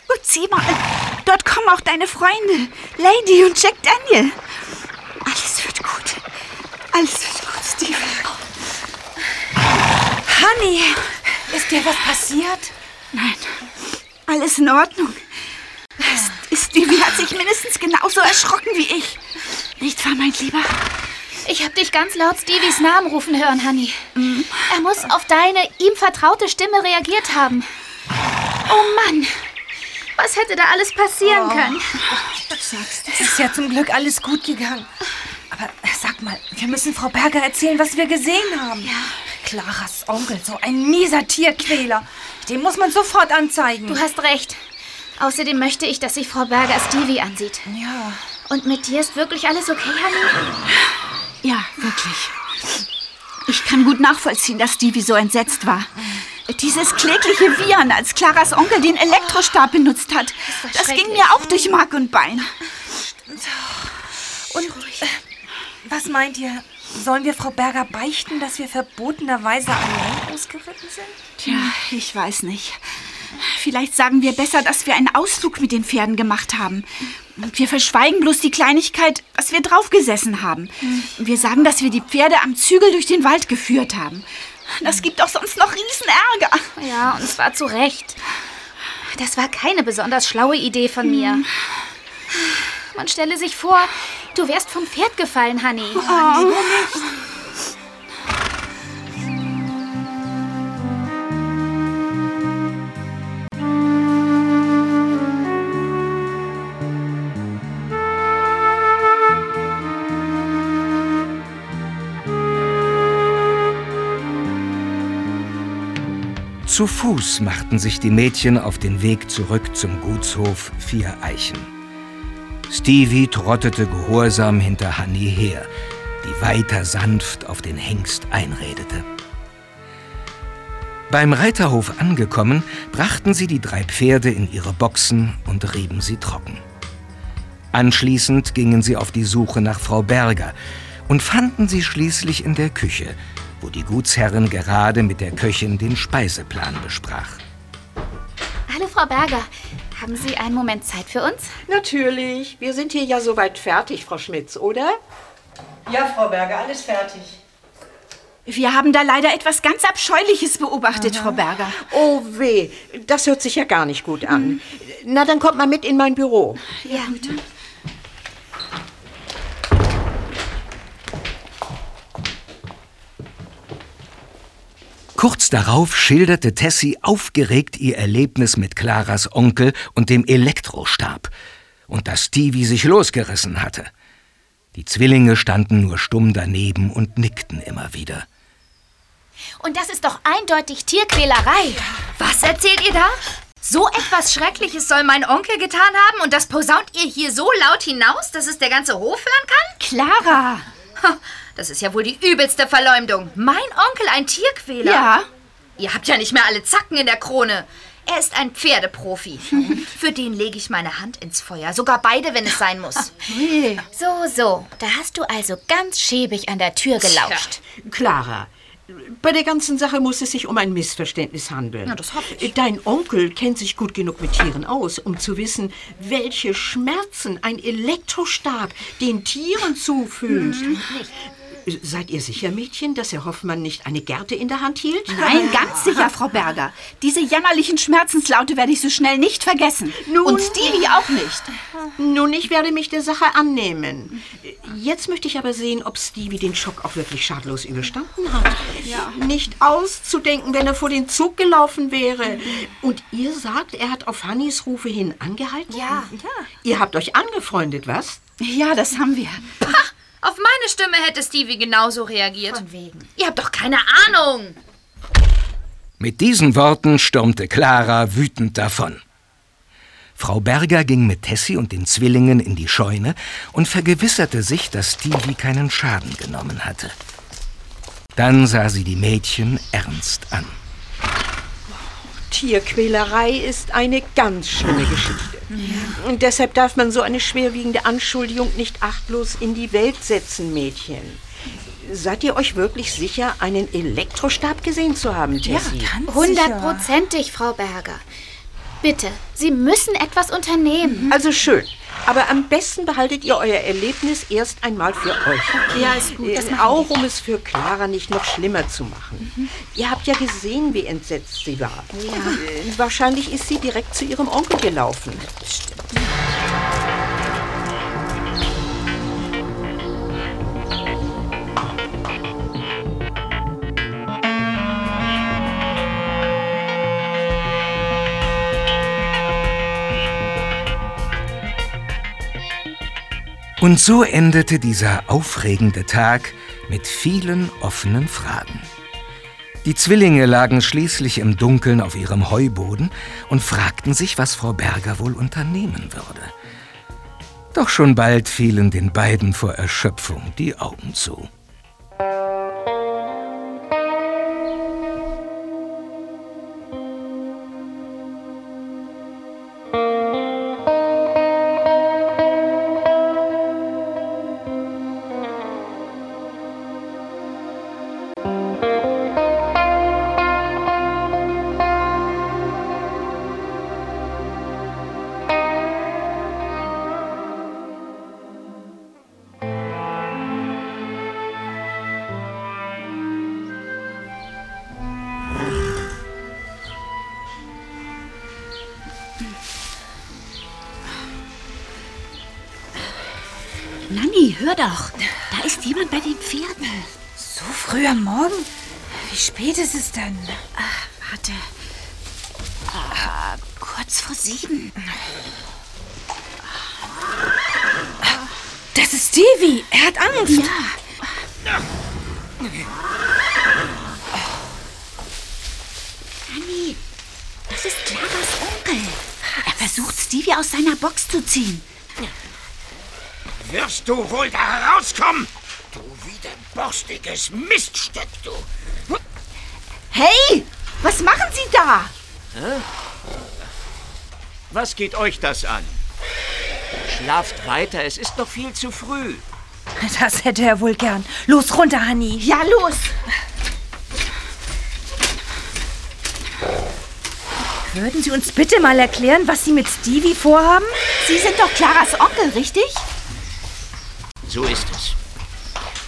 Gut, zieh sieh mal, dort kommen auch deine Freunde, Lady und Jack Daniel. Alles wird gut. Alles wird gut, Steve. Honey, ist dir was passiert? Nein, alles in Ordnung. Stevie hat sich mindestens genauso erschrocken wie ich. Nicht wahr, mein Lieber? Ich habe dich ganz laut Stevies Namen rufen hören, Honey. Er muss auf deine ihm vertraute Stimme reagiert haben. Oh Mann, was hätte da alles passieren können? Es ist ja zum Glück alles gut gegangen. Aber äh, sag mal, wir müssen Frau Berger erzählen, was wir gesehen haben. Ja. Claras Onkel, so ein mieser Tierquäler. Den muss man sofort anzeigen. Du hast recht. Außerdem möchte ich, dass sich Frau Berger Stevie ansieht. Ja. Und mit dir ist wirklich alles okay, Honey? Ja, wirklich. Ich kann gut nachvollziehen, dass Stevie so entsetzt war. Dieses klägliche Wiehern, als Claras Onkel den Elektrostab benutzt hat, das, ging mir auch durch Mark und Bein. Und äh, was meint ihr? Sollen wir Frau Berger beichten, dass wir verbotenerweise allein ausgeritten sind? Tja, ich weiß nicht. Vielleicht sagen wir besser, dass wir einen Ausflug mit den Pferden gemacht haben. Und wir verschweigen bloß die Kleinigkeit, dass wir draufgesessen haben. Wir sagen, dass wir die Pferde am Zügel durch den Wald geführt haben. Das gibt doch sonst noch Riesenärger. Ja, und zwar zu Recht. Das war keine besonders schlaue Idee von mir. Man stelle sich vor, du wärst vom Pferd gefallen, Honey. Zu Fuß machten sich die Mädchen auf den Weg zurück zum Gutshof Vier Eichen. Stevie trottete gehorsam hinter Hanni her, die weiter sanft auf den Hengst einredete. Beim Reiterhof angekommen, brachten sie die drei Pferde in ihre Boxen und rieben sie trocken. Anschließend gingen sie auf die Suche nach Frau Berger und fanden sie schließlich in der Küche, wo die Gutsherrin gerade mit der Köchin den Speiseplan besprach. Hallo, Frau Berger. Haben Sie einen Moment Zeit für uns? Natürlich. Wir sind hier ja soweit fertig, Frau Schmitz, oder? Ja, Frau Berger, alles fertig. Wir haben da leider etwas ganz Abscheuliches beobachtet, Frau Berger. Oh weh, das hört sich ja gar nicht gut an. Na, dann kommt mal mit in mein Büro. Ja. Kurz darauf schilderte Tessie aufgeregt ihr Erlebnis mit Claras Onkel und dem Elektrostab und dass Stevie sich losgerissen hatte. Die Zwillinge standen nur stumm daneben und nickten immer wieder. Und das ist doch eindeutig Tierquälerei. Was erzählt ihr da? So etwas Schreckliches soll mein Onkel getan haben und das posaunt ihr hier so laut hinaus, dass es der ganze Hof hören kann? Clara! Das ist ja wohl die übelste Verleumdung. Mein Onkel ein Tierquäler? Ja. Ihr habt ja nicht mehr alle Zacken in der Krone. Er ist ein Pferdeprofi. Für den lege ich meine Hand ins Feuer. Sogar beide, wenn es sein muss. So, so. Da hast du also ganz schäbig an der Tür gelauscht. Clara, bei der ganzen Sache muss es sich um ein Missverständnis handeln. Ja, das hoffe ich. Dein Onkel kennt sich gut genug mit Tieren aus, um zu wissen, welche Schmerzen ein Elektrostab den Tieren zufügt. Seid ihr sicher, Mädchen, dass Herr Hoffmann nicht eine Gerte in der Hand hielt? Nein, ganz sicher, Frau Berger. Diese jammerlichen Schmerzenslaute werde ich so schnell nicht vergessen. Nun- Und Stevie auch nicht. Nun, ich werde mich der Sache annehmen. Jetzt möchte ich aber sehen, ob Stevie den Schock auch wirklich schadlos überstanden hat. Nicht auszudenken, wenn er vor den Zug gelaufen wäre. Und ihr sagt, er hat auf Hannys Rufe hin angehalten? Ja. Ihr habt euch angefreundet, was? Ja, das haben wir. Auf meine Stimme hätte Stevie genauso reagiert. Von wegen. Ihr habt doch keine Ahnung. Mit diesen Worten stürmte Clara wütend davon. Frau Berger ging mit Tessie und den Zwillingen in die Scheune und vergewisserte sich, dass Stevie keinen Schaden genommen hatte. Dann sah sie die Mädchen ernst an. Tierquälerei ist eine ganz schlimme Geschichte. Und deshalb darf man so eine schwerwiegende Anschuldigung nicht achtlos in die Welt setzen, Mädchen. Seid ihr euch wirklich sicher, einen Elektrostab gesehen zu haben, Tessie? Hundertprozentig, Frau Berger. Bitte, Sie müssen etwas unternehmen. Also schön. Aber am besten behaltet ihr euer Erlebnis erst einmal für euch. Ja, ist gut, das Äh, Auch um es für Clara nicht noch schlimmer zu machen. Ihr habt ja gesehen, wie entsetzt sie war. Äh, Wahrscheinlich ist sie direkt zu ihrem Onkel gelaufen. Und so endete dieser aufregende Tag mit vielen offenen Fragen. Die Zwillinge lagen schließlich im Dunkeln auf ihrem Heuboden und fragten sich, was Frau Berger wohl unternehmen würde. Doch schon bald fielen den beiden vor Erschöpfung die Augen zu. Was geht euch das an? Schlaft weiter, es ist noch viel zu früh. Das hätte er wohl gern. Los, runter, Hanni. Ja, los. Würden Sie uns bitte mal erklären, was Sie mit Stevie vorhaben? Sie sind doch Claras Onkel, richtig? So ist es.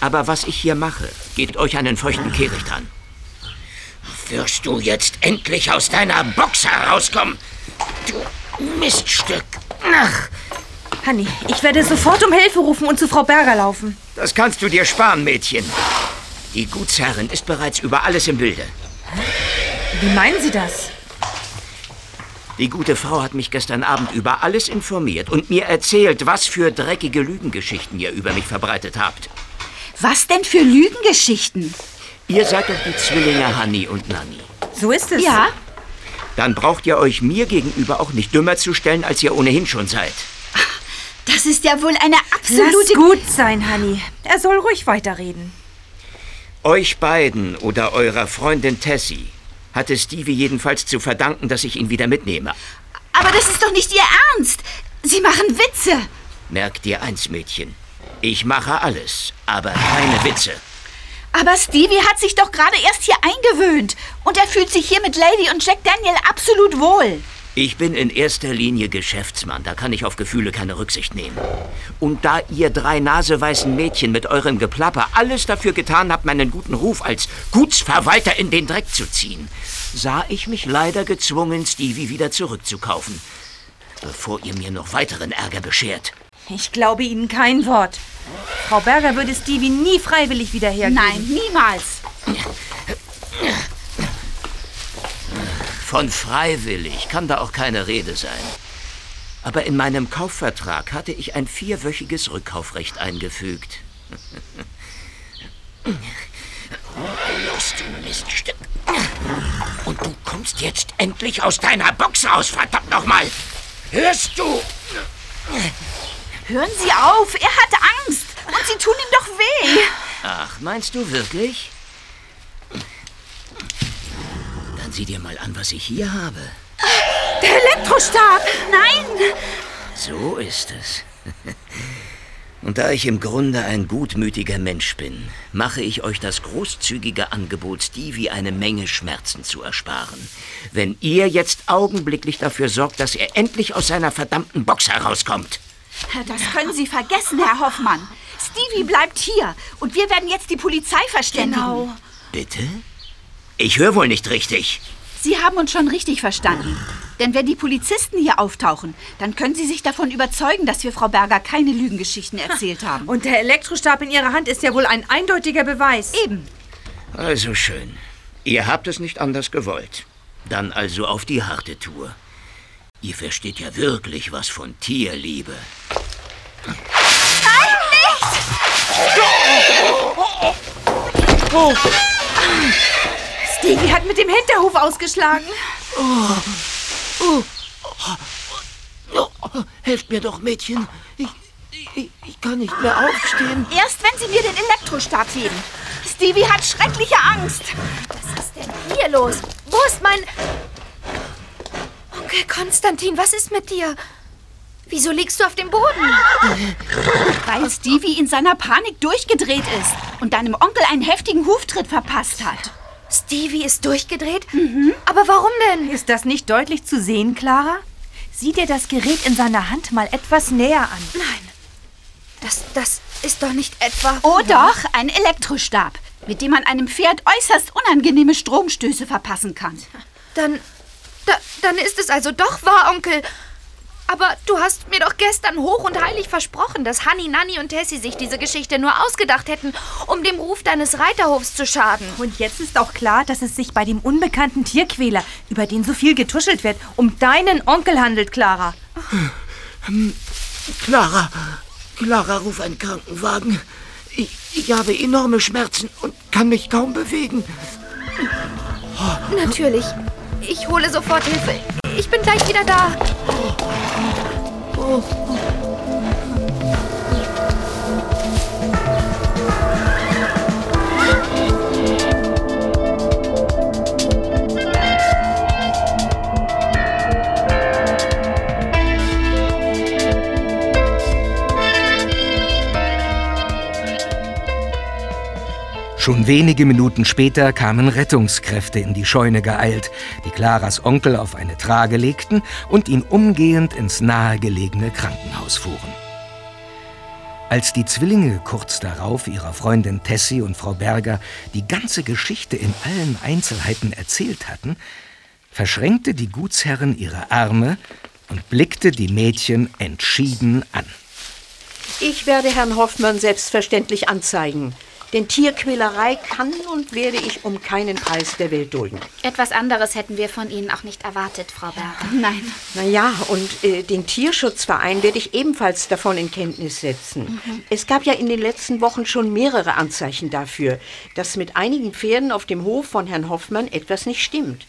Aber was ich hier mache, geht euch einen feuchten Kehricht an. Wirst du jetzt endlich aus deiner Box herauskommen? Du Miststück. Ach, Hanni, ich werde sofort um Hilfe rufen und zu Frau Berger laufen. das kannst du dir sparen, Mädchen. Die Gutsherrin ist bereits über alles im Bilde. Wie meinen Sie das? Die gute Frau hat mich gestern Abend über alles informiert und mir erzählt, was für dreckige Lügengeschichten ihr über mich verbreitet habt. Was denn für Lügengeschichten? Ihr seid doch die Zwillinge Hanni und Nanni. So ist es. Ja, Dann braucht ihr euch mir gegenüber auch nicht dümmer zu stellen, als ihr ohnehin schon seid. das ist ja wohl eine Lass absolute... gut sein, Hanni. Er soll ruhig weiterreden. Euch beiden oder eurer Freundin Tessie hatte Stevie jedenfalls zu verdanken, dass ich ihn wieder mitnehme. Aber das ist doch nicht Ihr Ernst. Sie machen Witze. Merkt dir eins, Mädchen. Ich mache alles, aber keine Witze. Aber Stevie hat sich doch gerade erst hier eingewöhnt. Und er fühlt sich hier mit Lady und Jack Daniel absolut wohl. Ich bin in erster Linie Geschäftsmann, da kann ich auf Gefühle keine Rücksicht nehmen. Und da ihr drei naseweißen Mädchen mit eurem Geplapper alles dafür getan habt, meinen guten Ruf als Gutsverwalter in den Dreck zu ziehen, sah ich mich leider gezwungen, Stevie wieder zurückzukaufen, bevor ihr mir noch weiteren Ärger beschert. Ich glaube Ihnen kein Wort. Frau Berger würde Stevie nie freiwillig wieder hergeben. Nein, niemals. Von freiwillig kann da auch keine Rede sein. Aber in meinem Kaufvertrag hatte ich ein vierwöchiges Rückkaufrecht eingefügt. Los, du Miststück. Und du kommst jetzt endlich aus deiner Box raus, verdammt nochmal. Hörst du? Hören Sie auf, er hat Angst. Sie tun ihm doch weh. Ach, meinst du wirklich? Dann sieh dir mal an, was ich hier habe. Der Elektrostab. Nein. So ist es. Und da ich im Grunde ein gutmütiger Mensch bin, mache ich euch das großzügige Angebot, Stevie eine Menge Schmerzen zu ersparen. Wenn ihr jetzt augenblicklich dafür sorgt, dass er endlich aus seiner verdammten Box herauskommt. Das können Sie vergessen, Herr Hoffmann. Stevie bleibt hier und wir werden jetzt die Polizei verständigen. Genau. Bitte? Ich höre wohl nicht richtig. Sie haben uns schon richtig verstanden. Denn wenn die Polizisten hier auftauchen, dann können Sie sich davon überzeugen, dass wir Frau Berger keine Lügengeschichten erzählt haben. Und der Elektrostab in Ihrer Hand ist ja wohl ein eindeutiger Beweis. Eben. Also schön. Ihr habt es nicht anders gewollt. Dann also auf die harte Tour. Ihr versteht ja wirklich was von Tierliebe. Stevie hat mit dem Hinterhof ausgeschlagen. Oh, helft mir doch, Mädchen. Ich, ich, ich kann nicht mehr aufstehen. Erst wenn Sie mir den Elektrostab geben. Stevie hat schreckliche Angst. Was ist denn hier los? Wo ist mein... Onkel Konstantin, was ist mit dir? Wieso liegst du auf dem Boden? Weil Stevie in seiner Panik durchgedreht ist und deinem Onkel einen heftigen Huftritt verpasst hat. Stevie ist durchgedreht? Aber warum denn? Ist das nicht deutlich zu sehen, Clara? Sieh dir das Gerät in seiner Hand mal etwas näher an. Nein. Das, das ist doch nicht etwa... Oh doch, ein Elektrostab, mit dem man einem Pferd äußerst unangenehme Stromstöße verpassen kann. Dann, da, dann ist es also doch wahr, Onkel. Aber du hast mir doch gestern hoch und heilig versprochen, dass Hanni, Nanni und Tessie sich diese Geschichte nur ausgedacht hätten, um dem Ruf deines Reiterhofs zu schaden. Und jetzt ist auch klar, dass es sich bei dem unbekannten Tierquäler, über den so viel getuschelt wird, um deinen Onkel handelt, Clara. Clara, Clara, ruf einen Krankenwagen. Ich, ich habe enorme Schmerzen und kann mich kaum bewegen. Natürlich. Ich hole sofort Hilfe. Ich bin gleich wieder da. Schon wenige Minuten später kamen Rettungskräfte in die Scheune geeilt, die Claras Onkel auf eine Trage legten und ihn umgehend ins nahegelegene Krankenhaus fuhren. Als die Zwillinge kurz darauf ihrer Freundin Tessie und Frau Berger die ganze Geschichte in allen Einzelheiten erzählt hatten, verschränkte die Gutsherrin ihre Arme und blickte die Mädchen entschieden an. Ich werde Herrn Hoffmann selbstverständlich anzeigen. Denn Tierquälerei kann und werde ich um keinen Preis der Welt dulden. Etwas anderes hätten wir von Ihnen auch nicht erwartet, Frau Berger. Nein. Naja, und äh, den Tierschutzverein werde ich ebenfalls davon in Kenntnis setzen. Es gab ja in den letzten Wochen schon mehrere Anzeichen dafür, dass mit einigen Pferden auf dem Hof von Herrn Hoffmann etwas nicht stimmt.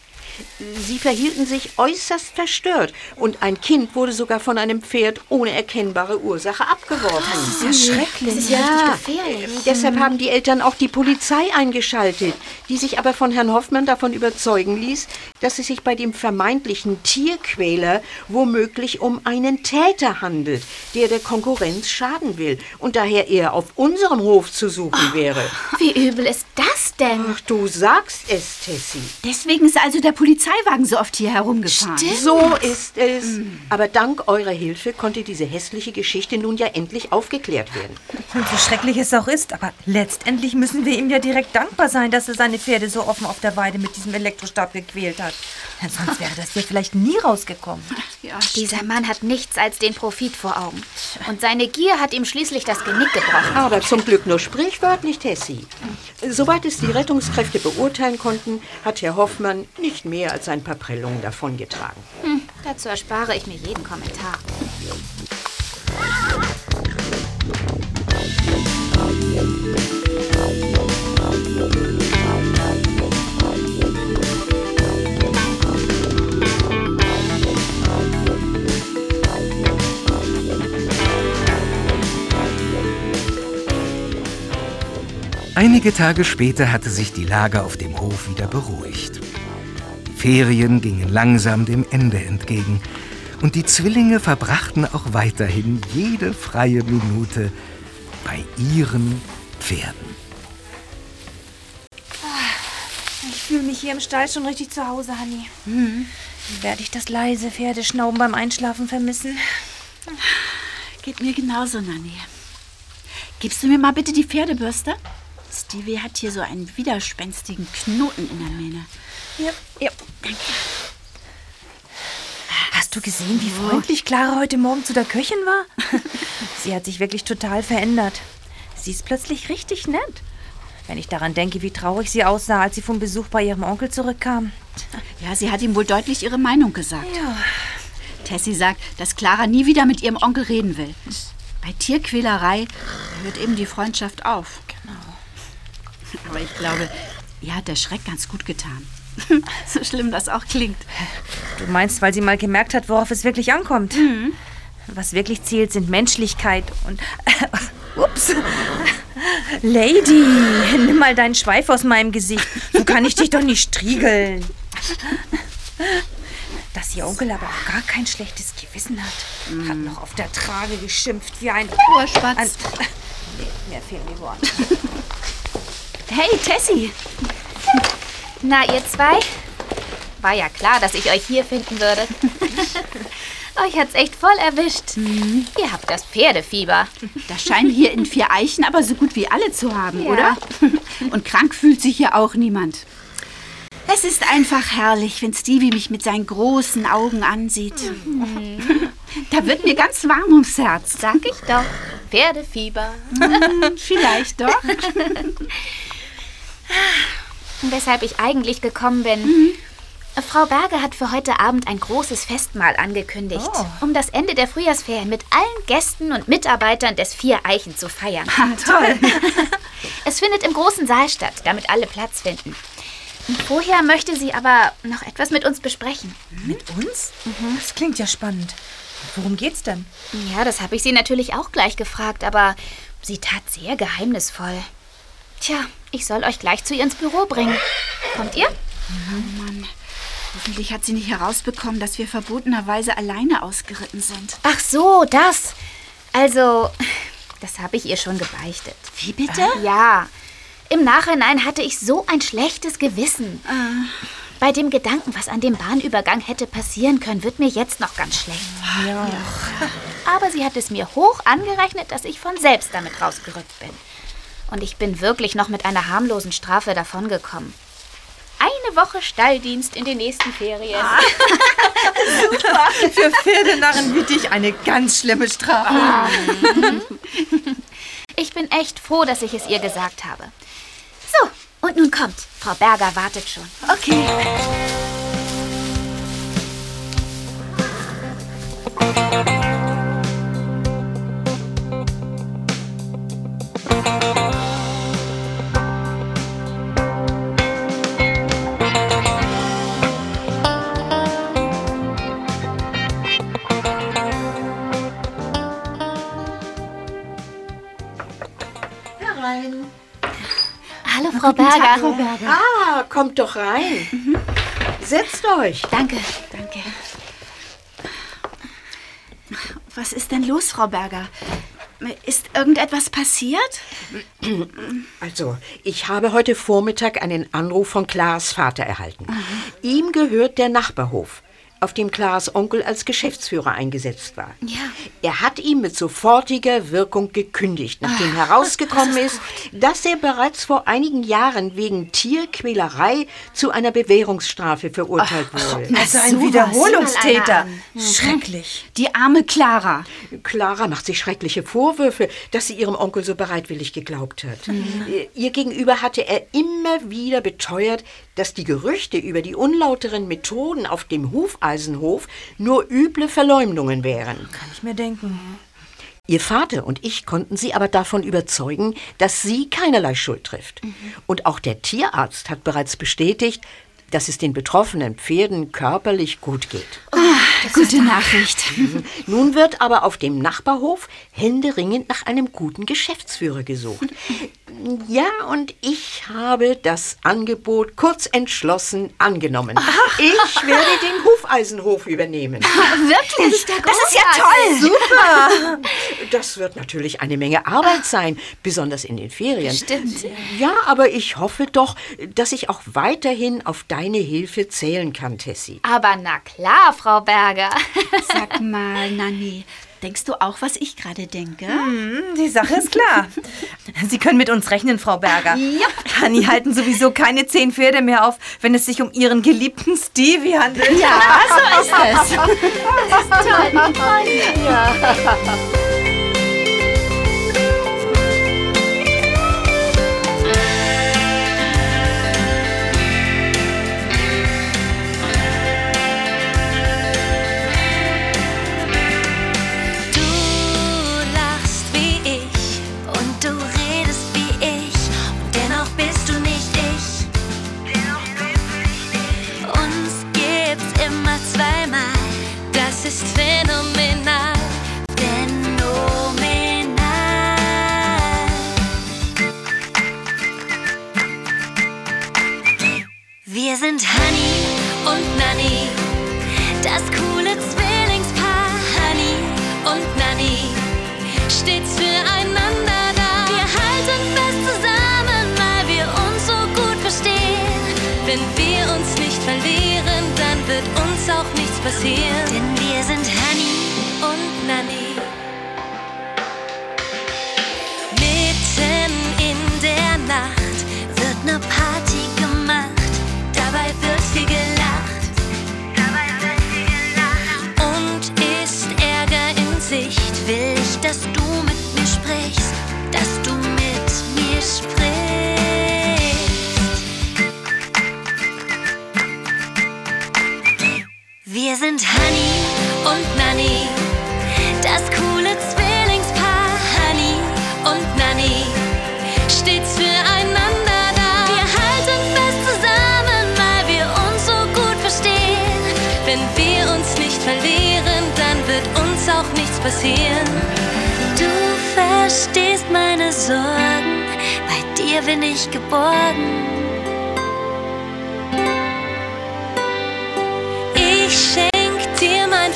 Sie verhielten sich äußerst verstört und ein Kind wurde sogar von einem Pferd ohne erkennbare Ursache abgeworfen. Das ist ja schrecklich. Das ist ja richtig gefährlich. Deshalb haben die Eltern auch die Polizei eingeschaltet, die sich aber von Herrn Hoffmann davon überzeugen ließ, dass es sich bei dem vermeintlichen Tierquäler womöglich um einen Täter handelt, der der Konkurrenz schaden will und daher eher auf unserem Hof zu suchen wäre. Wie übel ist das denn? Ach, du sagst es, Tessie. Deswegen ist also der Polizeiwagen so oft hier herumgefahren. So ist es. Aber dank eurer Hilfe konnte diese hässliche Geschichte nun ja endlich aufgeklärt werden. Und so schrecklich es auch ist, aber letztendlich müssen wir ihm ja direkt dankbar sein, dass er seine Pferde so offen auf der Weide mit diesem Elektrostab gequält hat. Sonst wäre das hier vielleicht nie rausgekommen. Dieser Mann hat nichts als den Profit vor Augen. Und seine Gier hat ihm schließlich das Genick gebrochen. Aber zum Glück nur sprichwörtlich, Tessie. Soweit es die Rettungskräfte beurteilen konnten, hat Herr Hoffmann nicht mehr als ein paar Prellungen davongetragen. Hm, dazu erspare ich mir jeden Kommentar. Einige Tage später hatte sich die Lage auf dem Hof wieder beruhigt. Die Ferien gingen langsam dem Ende entgegen und die Zwillinge verbrachten auch weiterhin jede freie Minute bei ihren Pferden. Ich fühle mich hier im Stall schon richtig zu Hause, Hanni. Wie werde ich das leise Pferdeschnauben beim Einschlafen vermissen? Geht mir genauso, Nanny. Gibst du mir mal bitte die Pferdebürste? Stevie hat hier so einen widerspenstigen Knoten in der Mähne. Ja, ja. Hast du gesehen, wie freundlich Clara heute Morgen zu der Köchin war? Sie hat sich wirklich total verändert. Sie ist plötzlich richtig nett. Wenn ich daran denke, wie traurig sie aussah, als sie vom Besuch bei ihrem Onkel zurückkam. Ja, sie hat ihm wohl deutlich ihre Meinung gesagt. Ja. Tessie sagt, dass Clara nie wieder mit ihrem Onkel reden will. Bei Tierquälerei hört eben die Freundschaft auf. Aber ich glaube, ihr hat der Schreck ganz gut getan. so schlimm das auch klingt. Du meinst, weil sie mal gemerkt hat, worauf es wirklich ankommt? Was wirklich zählt, sind Menschlichkeit und. Ups. Lady, nimm mal deinen Schweif aus meinem Gesicht. So kann ich dich doch nicht striegeln. Dass ihr Onkel aber auch gar kein schlechtes Gewissen hat. Hat noch auf der Trage geschimpft wie ein Urspatz. An nee, mir fehlen die Worte. Hey, Tessie. Na, ihr zwei? War ja klar, dass ich euch hier finden würde. euch hat's echt voll erwischt. Ihr habt das Pferdefieber. Das scheinen hier in vier Eichen aber so gut wie alle zu haben, Ja. oder? Und krank fühlt sich hier auch niemand. Es ist einfach herrlich, wenn Stevie mich mit seinen großen Augen ansieht. Da wird mir ganz warm ums Herz. Sag ich doch. Pferdefieber. Hm, Vielleicht doch. Weshalb ich eigentlich gekommen bin. Frau Berger hat für heute Abend ein großes Festmahl angekündigt, um das Ende der Frühjahrsferien mit allen Gästen und Mitarbeitern des Vier Eichen zu feiern. Toll. Es findet im großen Saal statt, damit alle Platz finden. Vorher möchte sie aber noch etwas mit uns besprechen. Mit uns? Das klingt ja spannend. Worum geht's denn? Ja, das habe ich sie natürlich auch gleich gefragt, aber sie tat sehr geheimnisvoll. Tja, ich soll euch gleich zu ihr ins Büro bringen. Kommt ihr? Oh Mann. Hoffentlich hat sie nicht herausbekommen, dass wir verbotenerweise alleine ausgeritten sind. Ach so, das. Also, das habe ich ihr schon gebeichtet. Wie bitte? Ja. Im Nachhinein hatte ich so ein schlechtes Gewissen. Bei dem Gedanken, was an dem Bahnübergang hätte passieren können, wird mir jetzt noch ganz schlecht. Ja. Aber sie hat es mir hoch angerechnet, dass ich von selbst damit rausgerückt bin. Und ich bin wirklich noch mit einer harmlosen Strafe davongekommen. Eine Woche Stalldienst in den nächsten Ferien. Für Pferdenarren biete ich eine ganz schlimme Strafe. Ich bin echt froh, dass ich es ihr gesagt habe. So, und nun kommt. Frau Berger wartet schon. Okay. Herein. Hallo, Frau Berger. Ah, kommt doch rein. Setzt euch. Danke. Danke. Was ist denn los, Frau Berger? Ist irgendetwas passiert? Also, ich habe heute Vormittag einen Anruf von Klaas Vater erhalten. Ihm gehört der Nachbarhof, auf dem Klaas Onkel als Geschäftsführer eingesetzt war. Ja. Er hat ihm mit sofortiger Wirkung gekündigt, nachdem herausgekommen ist, dass er bereits vor einigen Jahren wegen Tierquälerei zu einer Bewährungsstrafe verurteilt wurde. Also ein sowas. Wiederholungstäter. Mhm. Schrecklich. Die arme Clara. Clara macht sich schreckliche Vorwürfe, dass sie ihrem Onkel so bereitwillig geglaubt hat. Äh, Ihr gegenüber hatte er immer wieder beteuert, dass die Gerüchte über die unlauteren Methoden auf dem Hufeisenhof nur üble Verleumdungen wären. Kann ich mir denken. Ihr Vater und ich konnten sie aber davon überzeugen, dass sie keinerlei Schuld trifft. Und auch der Tierarzt hat bereits bestätigt, dass es den betroffenen Pferden körperlich gut geht. Gute Nachricht. Nun wird aber auf dem Nachbarhof händeringend nach einem guten Geschäftsführer gesucht. Ja, und ich habe das Angebot kurz entschlossen angenommen. Ich werde den Hufeisenhof übernehmen. Wirklich? Das ist ja toll. Super! das wird natürlich eine Menge Arbeit sein, besonders in den Ferien. Stimmt. Ja, aber ich hoffe doch, dass ich auch weiterhin auf deine Hilfe zählen kann, Tessie. Aber na klar, Frau Berger. Sag mal, Nanni, denkst du auch, was ich gerade denke? Hm, die Sache ist klar. Sie können mit uns rechnen, Frau Berger. Ja. Hanni halten sowieso keine zehn Pferde mehr auf, wenn es sich um ihren geliebten Stevie handelt. Ja, so ist es. Das ist toll. Ja. Passieren. Denn wir sind Honey und Nanny. Mitten in der Nacht wird ne Party gemacht. Dabei wird viel gelacht. Dabei wird viel gelacht. Und ist Ärger in Sicht, will ich, dass du mit mir sprichst, dass du mit mir sprichst. Wir sind Honey und Nanny, das coole Zwillingspaar. Honey und Nanny, stets füreinander da. Wir halten fest zusammen, weil wir uns so gut verstehen. Wenn wir uns nicht verlieren, dann wird uns auch nichts passieren. Du verstehst meine Sorgen, bei dir bin ich geborgen.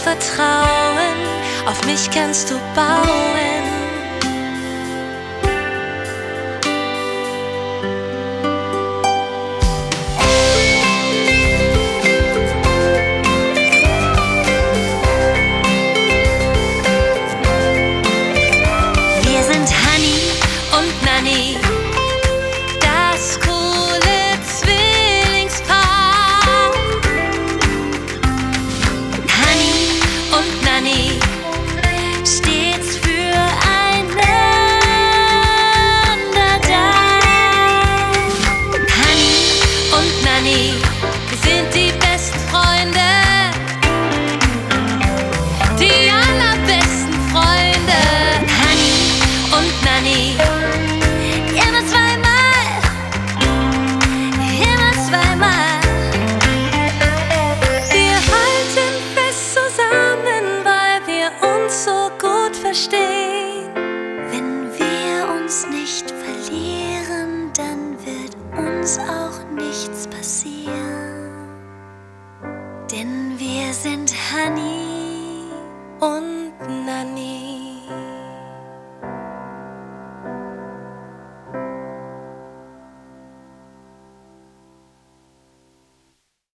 Vertrauen, auf mich kannst du bauen.